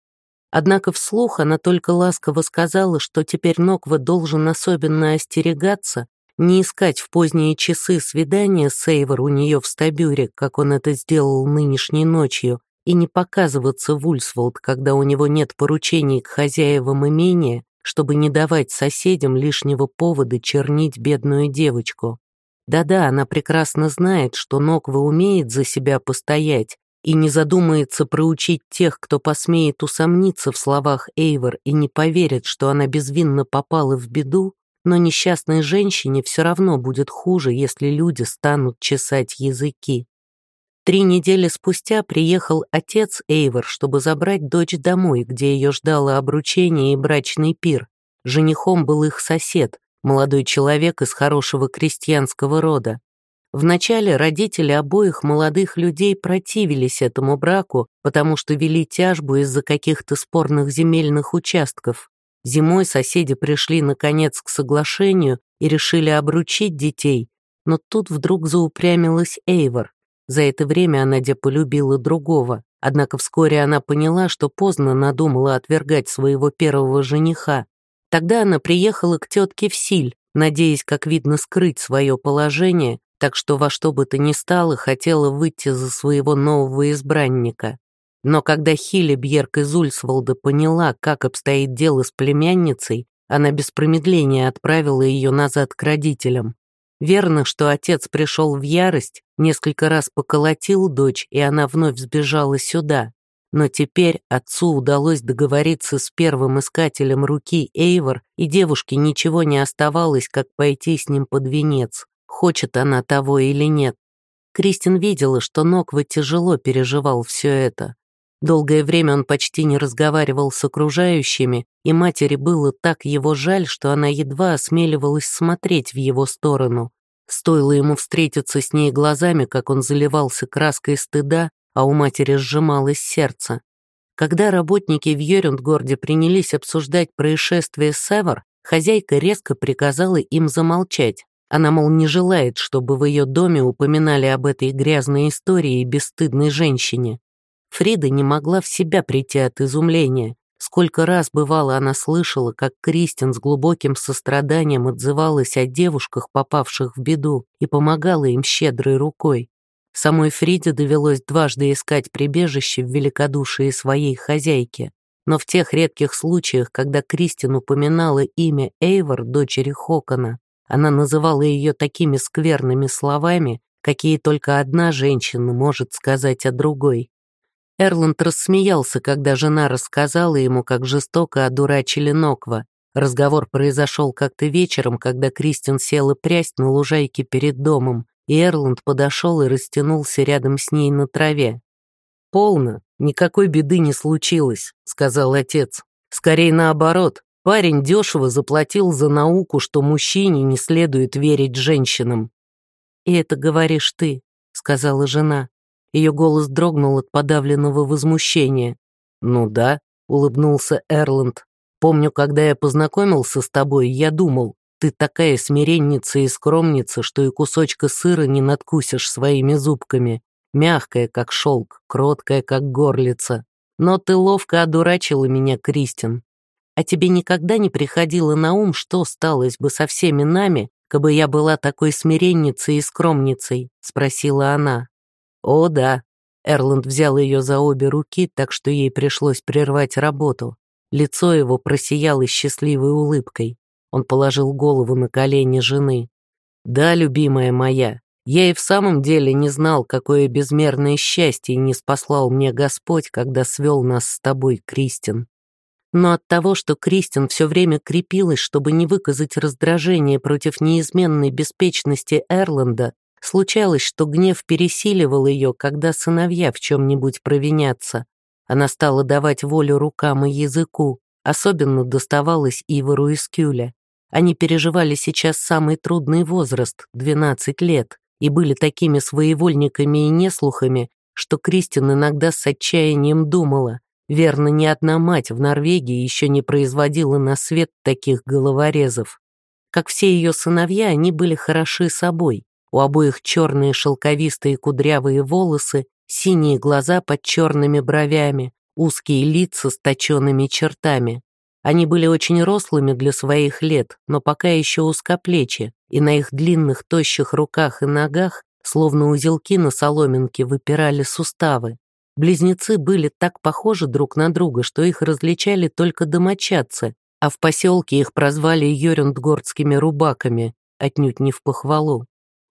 Однако вслух она только ласково сказала, что теперь Ноква должен особенно остерегаться, не искать в поздние часы свидания с Эйвор у нее в стабюре, как он это сделал нынешней ночью, и не показываться в Ульсволд, когда у него нет поручений к хозяевам имения, чтобы не давать соседям лишнего повода чернить бедную девочку. Да-да, она прекрасно знает, что Ноква умеет за себя постоять и не задумается проучить тех, кто посмеет усомниться в словах Эйвор и не поверит, что она безвинно попала в беду, но несчастной женщине все равно будет хуже, если люди станут чесать языки. Три недели спустя приехал отец Эйвор, чтобы забрать дочь домой, где ее ждало обручение и брачный пир. Женихом был их сосед, молодой человек из хорошего крестьянского рода. Вначале родители обоих молодых людей противились этому браку, потому что вели тяжбу из-за каких-то спорных земельных участков. Зимой соседи пришли, наконец, к соглашению и решили обручить детей, но тут вдруг заупрямилась Эйвор. За это время она полюбила другого, однако вскоре она поняла, что поздно надумала отвергать своего первого жениха. Тогда она приехала к тетке в Силь, надеясь, как видно, скрыть свое положение, так что во что бы то ни стало хотела выйти за своего нового избранника. Но когда Хилли Бьерк из Ульсволда поняла, как обстоит дело с племянницей, она без промедления отправила ее назад к родителям. Верно, что отец пришел в ярость, несколько раз поколотил дочь, и она вновь сбежала сюда. Но теперь отцу удалось договориться с первым искателем руки Эйвор, и девушке ничего не оставалось, как пойти с ним под венец, хочет она того или нет. Кристин видела, что Ноква тяжело переживал все это. Долгое время он почти не разговаривал с окружающими, и матери было так его жаль, что она едва осмеливалась смотреть в его сторону. Стоило ему встретиться с ней глазами, как он заливался краской стыда, а у матери сжималось сердце. Когда работники в Йорюндгорде принялись обсуждать происшествие с Север, хозяйка резко приказала им замолчать. Она, мол, не желает, чтобы в ее доме упоминали об этой грязной истории и бесстыдной женщине. Фрида не могла в себя прийти от изумления. Сколько раз бывало она слышала, как Кристин с глубоким состраданием отзывалась о девушках, попавших в беду, и помогала им щедрой рукой. Самой Фриде довелось дважды искать прибежище в великодушии своей хозяйки. Но в тех редких случаях, когда Кристин упоминала имя Эйвор, дочери Хокона, она называла ее такими скверными словами, какие только одна женщина может сказать о другой. Эрланд рассмеялся, когда жена рассказала ему, как жестоко одурачили Ноква. Разговор произошел как-то вечером, когда Кристин села прясть на лужайке перед домом, и Эрланд подошел и растянулся рядом с ней на траве. «Полно, никакой беды не случилось», — сказал отец. «Скорее наоборот, парень дешево заплатил за науку, что мужчине не следует верить женщинам». «И это говоришь ты», — сказала жена. Ее голос дрогнул от подавленного возмущения. «Ну да», — улыбнулся Эрланд. «Помню, когда я познакомился с тобой, я думал, ты такая смиренница и скромница, что и кусочка сыра не надкусишь своими зубками. Мягкая, как шелк, кроткая, как горлица. Но ты ловко одурачила меня, Кристин. А тебе никогда не приходило на ум, что сталось бы со всеми нами, кабы я была такой смиренницей и скромницей?» — спросила она. «О, да». Эрланд взял ее за обе руки, так что ей пришлось прервать работу. Лицо его просияло счастливой улыбкой. Он положил голову на колени жены. «Да, любимая моя, я и в самом деле не знал, какое безмерное счастье не спаслал мне Господь, когда свел нас с тобой, Кристин. Но от того, что Кристин все время крепилась, чтобы не выказать раздражение против неизменной беспечности Эрланда, Случалось, что гнев пересиливал ее, когда сыновья в чем-нибудь провинятся. Она стала давать волю рукам и языку, особенно доставалось Ивару и Скюля. Они переживали сейчас самый трудный возраст — 12 лет, и были такими своевольниками и неслухами, что Кристин иногда с отчаянием думала, верно, ни одна мать в Норвегии еще не производила на свет таких головорезов. Как все ее сыновья, они были хороши собой, у обоих черные шелковистые кудрявые волосы, синие глаза под черными бровями, узкие лица с точенными чертами. Они были очень рослыми для своих лет, но пока еще узкоплечи, и на их длинных тощих руках и ногах, словно узелки на соломинке, выпирали суставы. Близнецы были так похожи друг на друга, что их различали только домочадцы, а в поселке их прозвали Йорюндгордскими рубаками, отнюдь не в похвалу.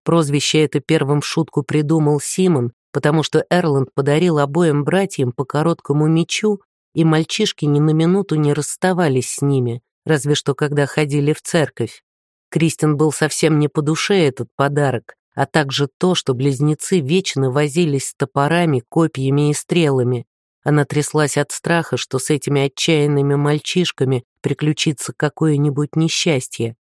Прозвище это первым в шутку придумал Симон, потому что Эрланд подарил обоим братьям по короткому мечу, и мальчишки ни на минуту не расставались с ними, разве что когда ходили в церковь. Кристин был совсем не по душе этот подарок, а также то, что близнецы вечно возились с топорами, копьями и стрелами. Она тряслась от страха, что с этими отчаянными мальчишками приключится какое-нибудь несчастье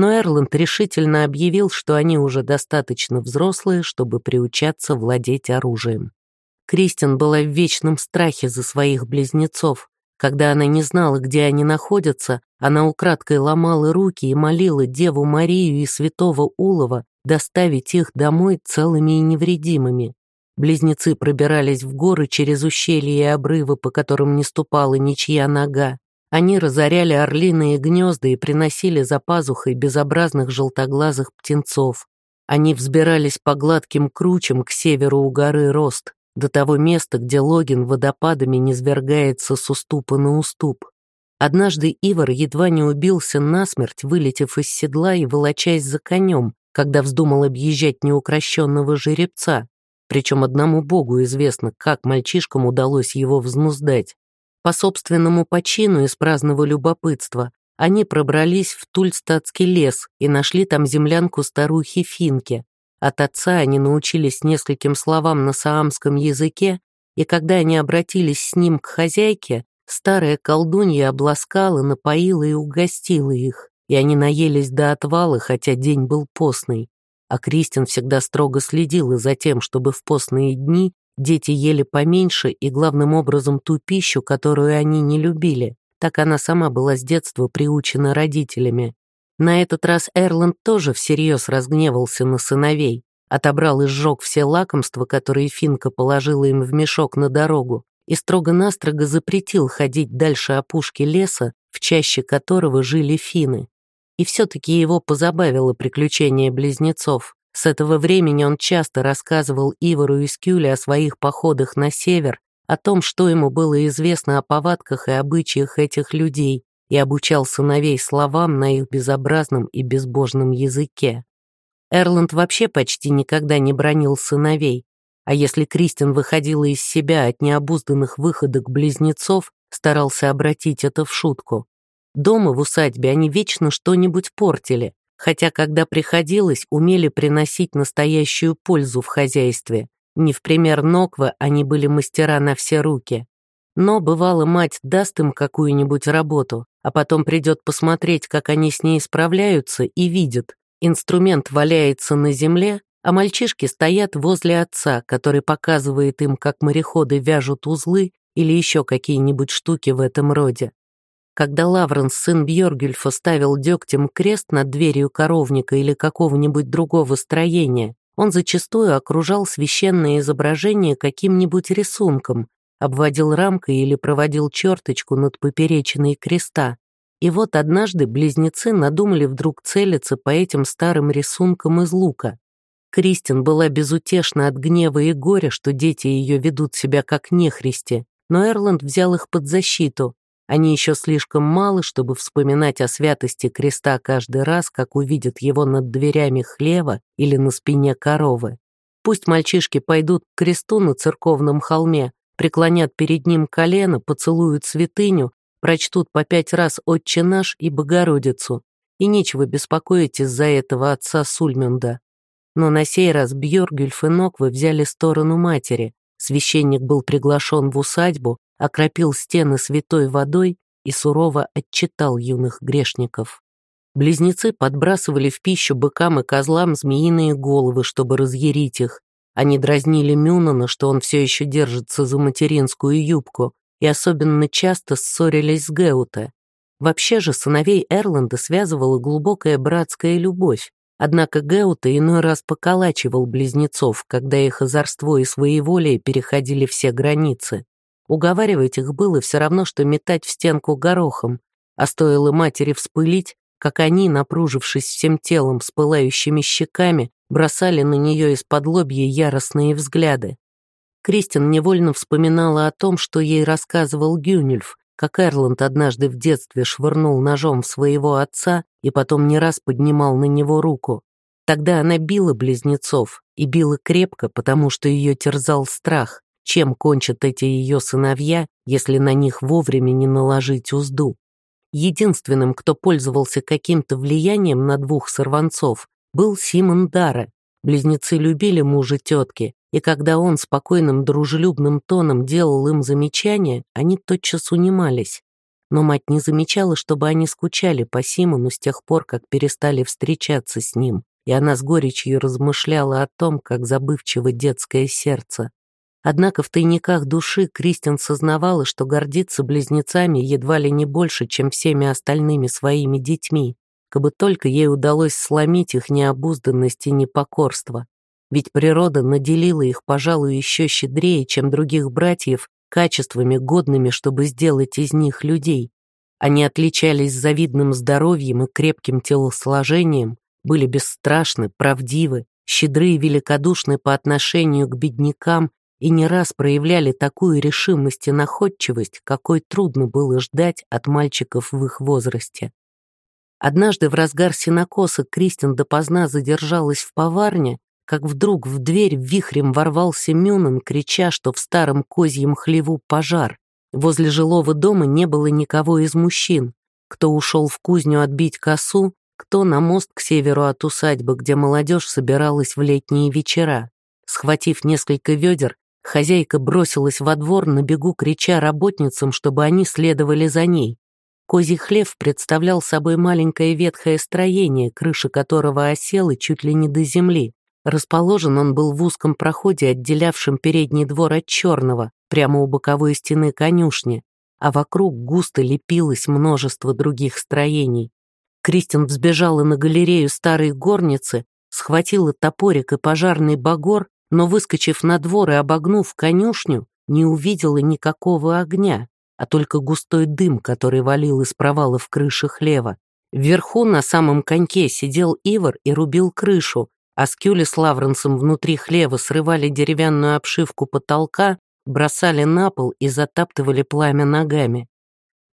но Эрланд решительно объявил, что они уже достаточно взрослые, чтобы приучаться владеть оружием. Кристин была в вечном страхе за своих близнецов. Когда она не знала, где они находятся, она украдкой ломала руки и молила Деву Марию и святого Улова доставить их домой целыми и невредимыми. Близнецы пробирались в горы через ущелья и обрывы, по которым не ступала ничья нога. Они разоряли орлиные гнезда и приносили за пазухой безобразных желтоглазых птенцов. Они взбирались по гладким кручам к северу у горы Рост, до того места, где Логин водопадами низвергается с уступа на уступ. Однажды Ивар едва не убился насмерть, вылетев из седла и волочась за конем, когда вздумал объезжать неукрощенного жеребца, причем одному богу известно, как мальчишкам удалось его взнуздать. По собственному почину из праздного любопытства они пробрались в Тульстатский лес и нашли там землянку старухи Финки. От отца они научились нескольким словам на саамском языке, и когда они обратились с ним к хозяйке, старая колдунья обласкала, напоила и угостила их, и они наелись до отвала, хотя день был постный. А Кристин всегда строго следила за тем, чтобы в постные дни дети ели поменьше и главным образом ту пищу, которую они не любили. Так она сама была с детства приучена родителями. На этот раз Эрланд тоже всерьез разгневался на сыновей, отобрал и сжег все лакомства, которые Финка положила им в мешок на дорогу, и строго-настрого запретил ходить дальше опушки леса, в чаще которого жили финны. И все-таки его позабавило приключение близнецов. С этого времени он часто рассказывал Ивару и Скюле о своих походах на север, о том, что ему было известно о повадках и обычаях этих людей, и обучал сыновей словам на их безобразном и безбожном языке. Эрланд вообще почти никогда не бронил сыновей, а если Кристин выходила из себя от необузданных выходок близнецов, старался обратить это в шутку. Дома в усадьбе они вечно что-нибудь портили, хотя когда приходилось, умели приносить настоящую пользу в хозяйстве. Не в пример Ноквы они были мастера на все руки. Но, бывало, мать даст им какую-нибудь работу, а потом придет посмотреть, как они с ней справляются, и видит, Инструмент валяется на земле, а мальчишки стоят возле отца, который показывает им, как мореходы вяжут узлы или еще какие-нибудь штуки в этом роде. Когда Лавренс, сын Бьоргюльфа, ставил дегтем крест над дверью коровника или какого-нибудь другого строения, он зачастую окружал священное изображение каким-нибудь рисунком, обводил рамкой или проводил черточку над поперечиной креста, и вот однажды близнецы надумали вдруг целиться по этим старым рисункам из лука. Кристин была безутешна от гнева и горя, что дети ее ведут себя как нехристи, но Эрланд взял их под защиту. Они еще слишком малы, чтобы вспоминать о святости креста каждый раз, как увидят его над дверями хлева или на спине коровы. Пусть мальчишки пойдут к кресту на церковном холме, преклонят перед ним колено, поцелуют святыню, прочтут по пять раз «Отче наш» и «Богородицу», и нечего беспокоить из-за этого отца Сульмюнда. Но на сей раз Бьоргюльф и Ноквы взяли сторону матери. Священник был приглашен в усадьбу, окропил стены святой водой и сурово отчитал юных грешников. Близнецы подбрасывали в пищу быкам и козлам змеиные головы, чтобы разъярить их. Они дразнили Мюнана, что он все еще держится за материнскую юбку, и особенно часто ссорились с Геуте. Вообще же сыновей Эрланда связывала глубокая братская любовь, однако Геуте иной раз поколачивал близнецов, когда их озорство и своеволие переходили все границы. Уговаривать их было все равно, что метать в стенку горохом, а стоило матери вспылить, как они, напружившись всем телом с пылающими щеками, бросали на нее из-под лобья яростные взгляды. Кристин невольно вспоминала о том, что ей рассказывал Гюнюльф, как Эрланд однажды в детстве швырнул ножом в своего отца и потом не раз поднимал на него руку. Тогда она била близнецов и била крепко, потому что ее терзал страх, чем кончат эти ее сыновья, если на них вовремя не наложить узду. Единственным, кто пользовался каким-то влиянием на двух сорванцов, был Симон Дара. Близнецы любили мужа тетки, и когда он спокойным дружелюбным тоном делал им замечания, они тотчас унимались. Но мать не замечала, чтобы они скучали по Симону с тех пор, как перестали встречаться с ним, и она с горечью размышляла о том, как забывчиво детское сердце. Однако в тайниках души Кристин сознавала, что гордится близнецами едва ли не больше, чем всеми остальными своими детьми, кабы только ей удалось сломить их необузданность и непокорство. Ведь природа наделила их, пожалуй, еще щедрее, чем других братьев, качествами, годными, чтобы сделать из них людей. Они отличались завидным здоровьем и крепким телосложением, были бесстрашны, правдивы, щедры и великодушны по отношению к беднякам и не раз проявляли такую решимость и находчивость, какой трудно было ждать от мальчиков в их возрасте. Однажды в разгар синокоса Кристин допоздна задержалась в поварне, как вдруг в дверь вихрем ворвался Мюнан, крича, что в старом козьем хлеву пожар. Возле жилого дома не было никого из мужчин. Кто ушел в кузню отбить косу, кто на мост к северу от усадьбы, где молодежь собиралась в летние вечера. Схватив несколько ведер, Хозяйка бросилась во двор на бегу, крича работницам, чтобы они следовали за ней. Козий хлев представлял собой маленькое ветхое строение, крыша которого осела чуть ли не до земли. Расположен он был в узком проходе, отделявшем передний двор от черного, прямо у боковой стены конюшни, а вокруг густо лепилось множество других строений. Кристин взбежала на галерею старой горницы, схватила топорик и пожарный багор, но, выскочив на двор и обогнув конюшню, не увидела никакого огня, а только густой дым, который валил из провала в крыше хлева. Вверху на самом коньке сидел Ивар и рубил крышу, а Скюли с Лавренсом внутри хлева срывали деревянную обшивку потолка, бросали на пол и затаптывали пламя ногами.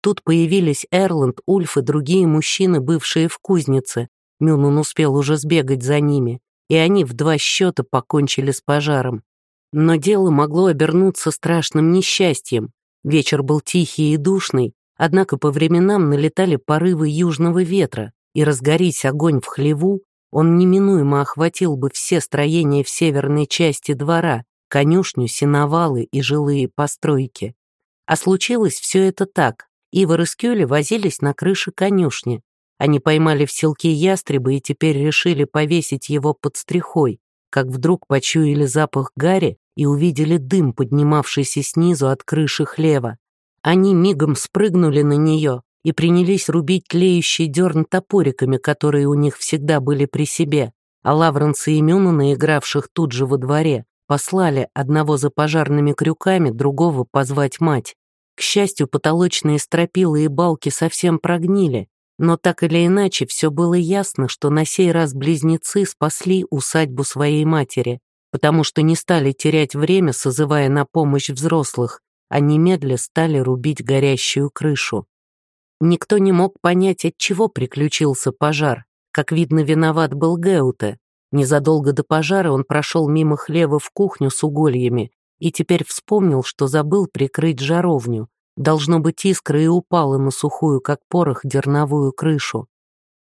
Тут появились Эрланд, Ульф и другие мужчины, бывшие в кузнице. Мюнун успел уже сбегать за ними и они в два счета покончили с пожаром. Но дело могло обернуться страшным несчастьем. Вечер был тихий и душный, однако по временам налетали порывы южного ветра, и разгорись огонь в хлеву, он неминуемо охватил бы все строения в северной части двора, конюшню, сеновалы и жилые постройки. А случилось все это так. Ивар и Скюли возились на крыше конюшни, они поймали в селке ястреба и теперь решили повесить его под стрихой, как вдруг почуяли запах гари и увидели дым, поднимавшийся снизу от крыши хлева. Они мигом спрыгнули на нее и принялись рубить тлеющий дерн топориками, которые у них всегда были при себе, а лавранцы и Мюнана, игравших тут же во дворе, послали одного за пожарными крюками, другого позвать мать. К счастью, потолочные стропилы и балки совсем прогнили, но так или иначе, все было ясно, что на сей раз близнецы спасли усадьбу своей матери, потому что не стали терять время, созывая на помощь взрослых, а немедля стали рубить горящую крышу. Никто не мог понять, от чего приключился пожар. Как видно, виноват был Геуте. Незадолго до пожара он прошел мимо хлева в кухню с угольями и теперь вспомнил, что забыл прикрыть жаровню. Должно быть, искра и упала на сухую, как порох, дерновую крышу.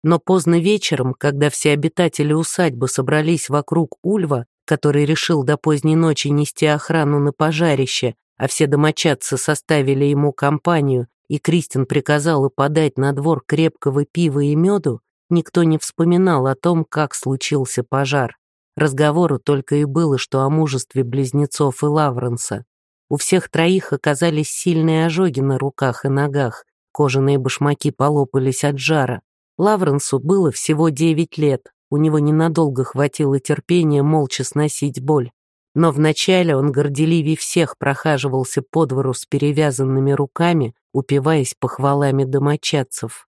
Но поздно вечером, когда все обитатели усадьбы собрались вокруг Ульва, который решил до поздней ночи нести охрану на пожарище, а все домочадцы составили ему компанию, и Кристин приказала подать на двор крепкого пива и меду, никто не вспоминал о том, как случился пожар. Разговору только и было, что о мужестве близнецов и Лавренса. У всех троих оказались сильные ожоги на руках и ногах, кожаные башмаки полопались от жара. Лавренсу было всего девять лет, у него ненадолго хватило терпения молча сносить боль. Но вначале он горделивее всех прохаживался по двору с перевязанными руками, упиваясь похвалами домочадцев.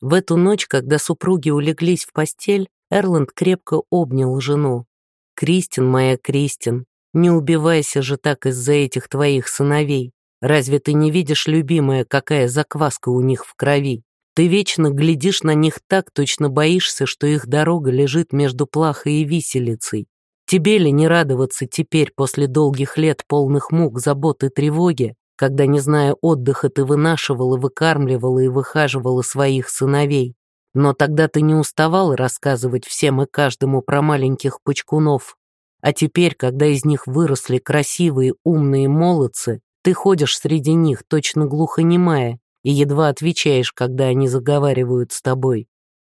В эту ночь, когда супруги улеглись в постель, Эрланд крепко обнял жену. «Кристин, моя Кристин, не убивайся же так из-за этих твоих сыновей. Разве ты не видишь, любимая, какая закваска у них в крови? Ты вечно глядишь на них так, точно боишься, что их дорога лежит между плахой и виселицей. Тебе ли не радоваться теперь, после долгих лет полных мук, забот и тревоги, когда, не зная отдыха, ты вынашивала, выкармливала и выхаживала своих сыновей? Но тогда ты не уставала рассказывать всем и каждому про маленьких пучкунов, а теперь, когда из них выросли красивые, умные молодцы, ты ходишь среди них, точно глухонемая, и едва отвечаешь, когда они заговаривают с тобой.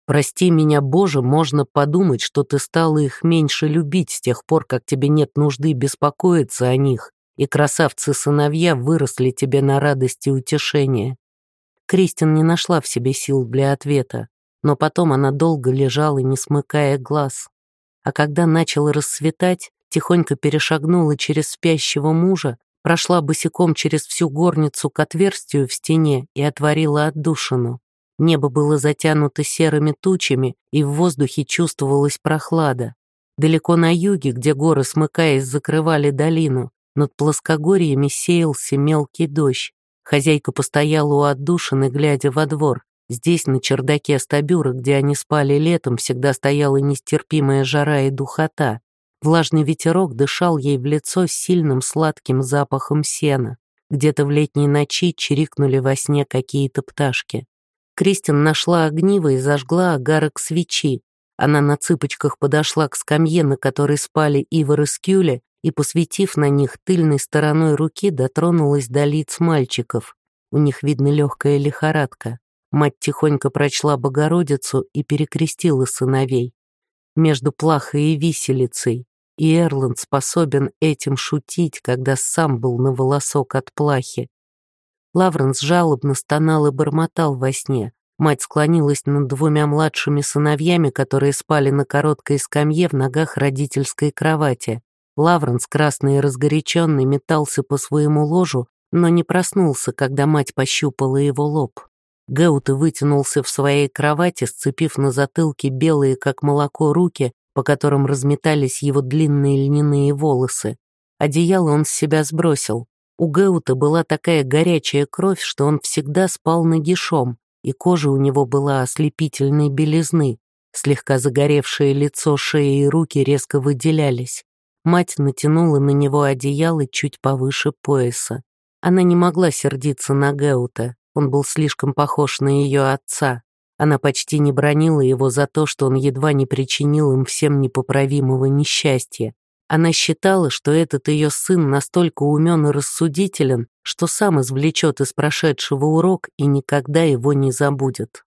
Прости меня, Боже, можно подумать, что ты стала их меньше любить с тех пор, как тебе нет нужды беспокоиться о них, и красавцы-сыновья выросли тебе на радость и утешение. Кристин не нашла в себе сил для ответа, но потом она долго лежала, не смыкая глаз а когда начало рассветать, тихонько перешагнула через спящего мужа, прошла босиком через всю горницу к отверстию в стене и отворила отдушину. Небо было затянуто серыми тучами, и в воздухе чувствовалась прохлада. Далеко на юге, где горы, смыкаясь, закрывали долину, над плоскогорьями сеялся мелкий дождь. Хозяйка постояла у отдушины, глядя во двор. Здесь, на чердаке стабюра, где они спали летом, всегда стояла нестерпимая жара и духота. Влажный ветерок дышал ей в лицо сильным сладким запахом сена. Где-то в летней ночи чирикнули во сне какие-то пташки. Кристин нашла огниво и зажгла огарок свечи. Она на цыпочках подошла к скамье, на которой спали Ивар и Скюли, и, посветив на них тыльной стороной руки, дотронулась до лиц мальчиков. У них видно легкая лихорадка. Мать тихонько прочла Богородицу и перекрестила сыновей. Между плахой и виселицей, и Эрланд способен этим шутить, когда сам был на волосок от плахи. Лавренс жалобно стонал и бормотал во сне. Мать склонилась над двумя младшими сыновьями, которые спали на короткой скамье в ногах родительской кровати. Лавренс, красный и разгоряченный, метался по своему ложу, но не проснулся, когда мать пощупала его лоб. Геута вытянулся в своей кровати, сцепив на затылке белые, как молоко, руки, по которым разметались его длинные льняные волосы. Одеяло он с себя сбросил. У Геута была такая горячая кровь, что он всегда спал нагишом, и кожа у него была ослепительной белизны. Слегка загоревшее лицо, шея и руки резко выделялись. Мать натянула на него одеяло чуть повыше пояса. Она не могла сердиться на Геута, он был слишком похож на ее отца. Она почти не бронила его за то, что он едва не причинил им всем непоправимого несчастья. Она считала, что этот ее сын настолько умен и рассудителен, что сам извлечет из прошедшего урок и никогда его не забудет.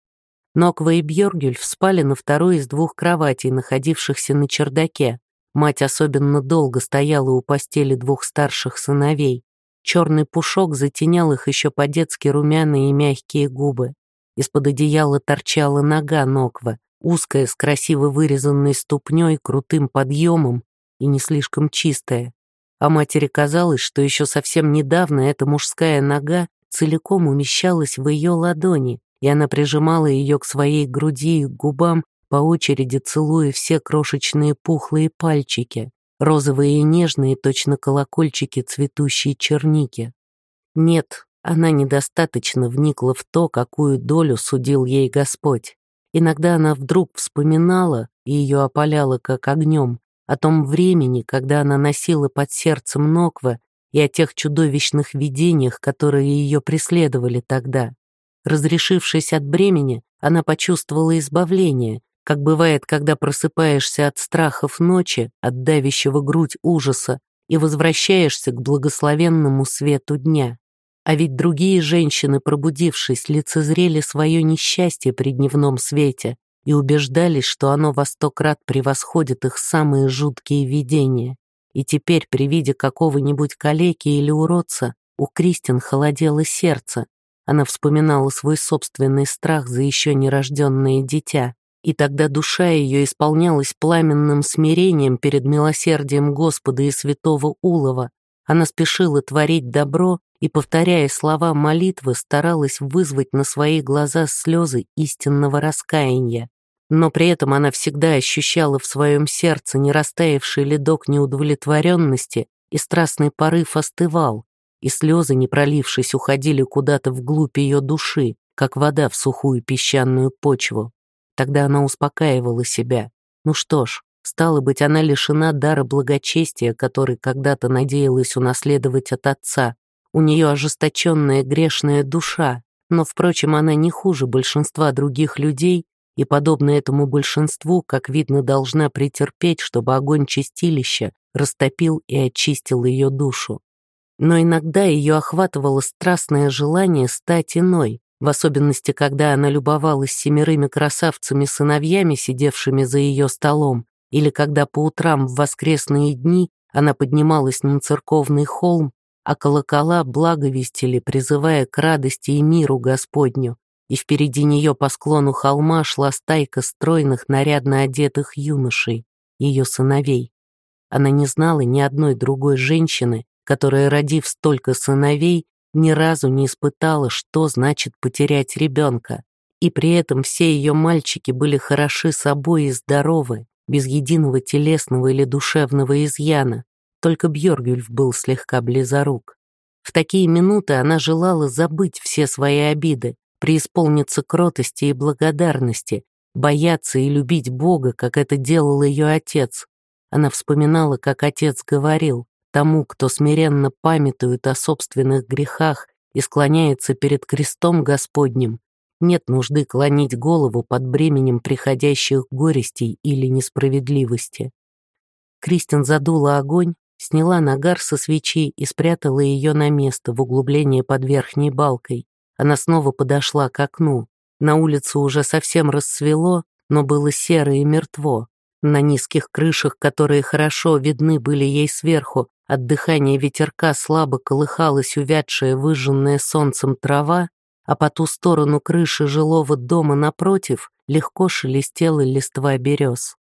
Ноква и Бьоргюльф спали на второй из двух кроватей, находившихся на чердаке. Мать особенно долго стояла у постели двух старших сыновей. Черный пушок затенял их еще по-детски румяные и мягкие губы. Из-под одеяла торчала нога Ноква, узкая, с красиво вырезанной ступней, крутым подъемом и не слишком чистая. А матери казалось, что еще совсем недавно эта мужская нога целиком умещалась в ее ладони, и она прижимала ее к своей груди и губам, по очереди целуя все крошечные пухлые пальчики, розовые и нежные, точно колокольчики цветущей черники. Нет, она недостаточно вникла в то, какую долю судил ей Господь. Иногда она вдруг вспоминала, и ее опаляло как огнем, о том времени, когда она носила под сердцем Ноква и о тех чудовищных видениях, которые ее преследовали тогда. Разрешившись от бремени, она почувствовала избавление, как бывает, когда просыпаешься от страхов ночи, от давящего грудь ужаса, и возвращаешься к благословенному свету дня. А ведь другие женщины, пробудившись, лицезрели свое несчастье при дневном свете, и убеждались, что оно во сто крат превосходит их самые жуткие видения. И теперь при виде какого-нибудь калеки или уродца у Кристин холодело сердце. Она вспоминала свой собственный страх за еще нерожденное дитя, и тогда душа ее исполнялась пламенным смирением перед милосердием Господа и святого Улова. Она спешила творить добро и, повторяя слова молитвы, старалась вызвать на свои глаза слезы истинного раскаяния но при этом она всегда ощущала в своем сердце не растаявший ледок неудовлетворенности, и страстный порыв остывал, и слезы, не пролившись, уходили куда-то вглубь ее души, как вода в сухую песчаную почву. Тогда она успокаивала себя. Ну что ж, стало быть, она лишена дара благочестия, который когда-то надеялась унаследовать от отца. У нее ожесточенная грешная душа, но, впрочем, она не хуже большинства других людей, и, подобно этому большинству, как видно, должна претерпеть, чтобы огонь чистилища растопил и очистил ее душу. Но иногда ее охватывало страстное желание стать иной, в особенности, когда она любовалась семерыми красавцами-сыновьями, сидевшими за ее столом, или когда по утрам в воскресные дни она поднималась на церковный холм, а колокола благовестили, призывая к радости и миру Господню, и впереди нее по склону холма шла стайка стройных, нарядно одетых юношей, ее сыновей. Она не знала ни одной другой женщины, которая, родив столько сыновей, ни разу не испытала, что значит потерять ребенка. И при этом все ее мальчики были хороши собой и здоровы, без единого телесного или душевного изъяна. Только Бьоргюльф был слегка близорук. В такие минуты она желала забыть все свои обиды, преисполниться кротости и благодарности, бояться и любить Бога, как это делал ее отец. Она вспоминала, как отец говорил, тому, кто смиренно памятует о собственных грехах и склоняется перед крестом Господним, нет нужды клонить голову под бременем приходящих горестей или несправедливости. Кристин задула огонь, сняла нагар со свечи и спрятала ее на место в углубление под верхней балкой. Она снова подошла к окну. На улице уже совсем рассвело, но было серо и мертво. На низких крышах, которые хорошо видны были ей сверху, от дыхания ветерка слабо колыхалась увядшая выжженная солнцем трава, а по ту сторону крыши жилого дома напротив легко шелестела листва берез.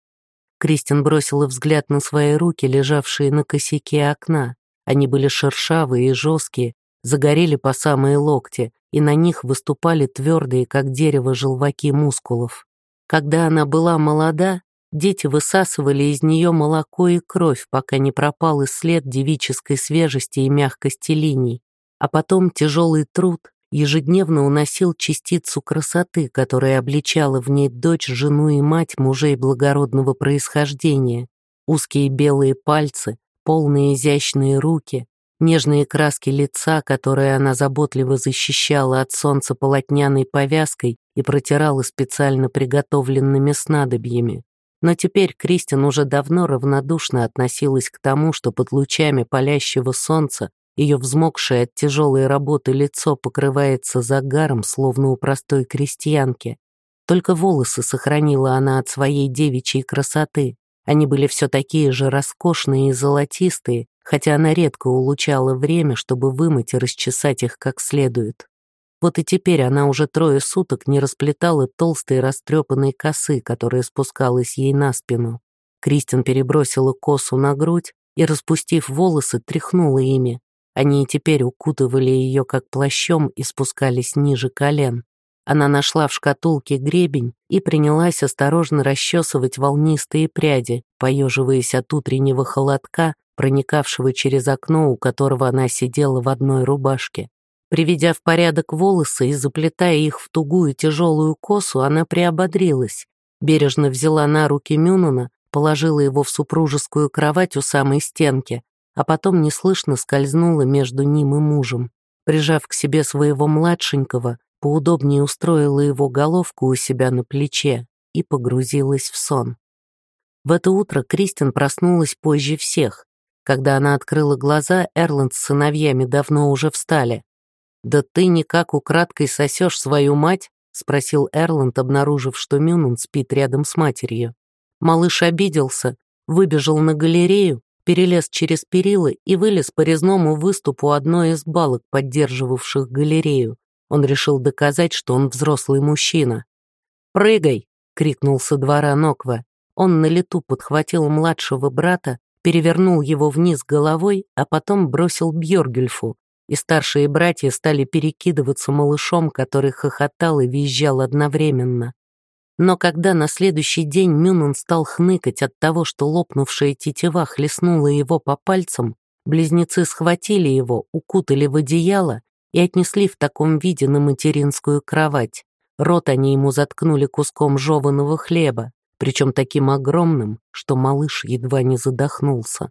Кристин бросила взгляд на свои руки, лежавшие на косяке окна. Они были шершавые и жесткие, загорели по самые локти, и на них выступали твердые, как дерево, желваки мускулов. Когда она была молода, дети высасывали из нее молоко и кровь, пока не пропал и след девической свежести и мягкости линий. А потом тяжелый труд ежедневно уносил частицу красоты, которая обличала в ней дочь, жену и мать мужей благородного происхождения. Узкие белые пальцы, полные изящные руки, Нежные краски лица, которые она заботливо защищала от солнца полотняной повязкой и протирала специально приготовленными снадобьями. Но теперь Кристин уже давно равнодушно относилась к тому, что под лучами палящего солнца ее взмокшее от тяжелой работы лицо покрывается загаром, словно у простой крестьянки. Только волосы сохранила она от своей девичьей красоты. Они были все такие же роскошные и золотистые, хотя она редко улучала время, чтобы вымыть и расчесать их как следует. Вот и теперь она уже трое суток не расплетала толстые растрепанные косы, которые спускалась ей на спину. Кристин перебросила косу на грудь и, распустив волосы, тряхнула ими. Они и теперь укутывали ее как плащом и спускались ниже колен. Она нашла в шкатулке гребень и принялась осторожно расчесывать волнистые пряди, поеживаясь от утреннего холодка, проникавшего через окно, у которого она сидела в одной рубашке. Приведя в порядок волосы и заплетая их в тугую тяжелую косу, она приободрилась. Бережно взяла на руки Мюнана, положила его в супружескую кровать у самой стенки, а потом неслышно скользнула между ним и мужем. Прижав к себе своего младшенького, поудобнее устроила его головку у себя на плече и погрузилась в сон. В это утро Кристин проснулась позже всех. Когда она открыла глаза, Эрланд с сыновьями давно уже встали. «Да ты никак украдкой сосешь свою мать?» — спросил Эрланд, обнаружив, что Мюнун спит рядом с матерью. Малыш обиделся, выбежал на галерею, перелез через перила и вылез по резному выступу одной из балок, поддерживавших галерею. Он решил доказать, что он взрослый мужчина. «Прыгай!» — крикнул со двора Ноква. Он на лету подхватил младшего брата, перевернул его вниз головой, а потом бросил Бьоргюльфу, и старшие братья стали перекидываться малышом, который хохотал и визжал одновременно. Но когда на следующий день Мюнон стал хныкать от того, что лопнувшая тетива хлестнула его по пальцам, близнецы схватили его, укутали в одеяло и отнесли в таком виде на материнскую кровать. Рот они ему заткнули куском жеваного хлеба, причем таким огромным, что малыш едва не задохнулся.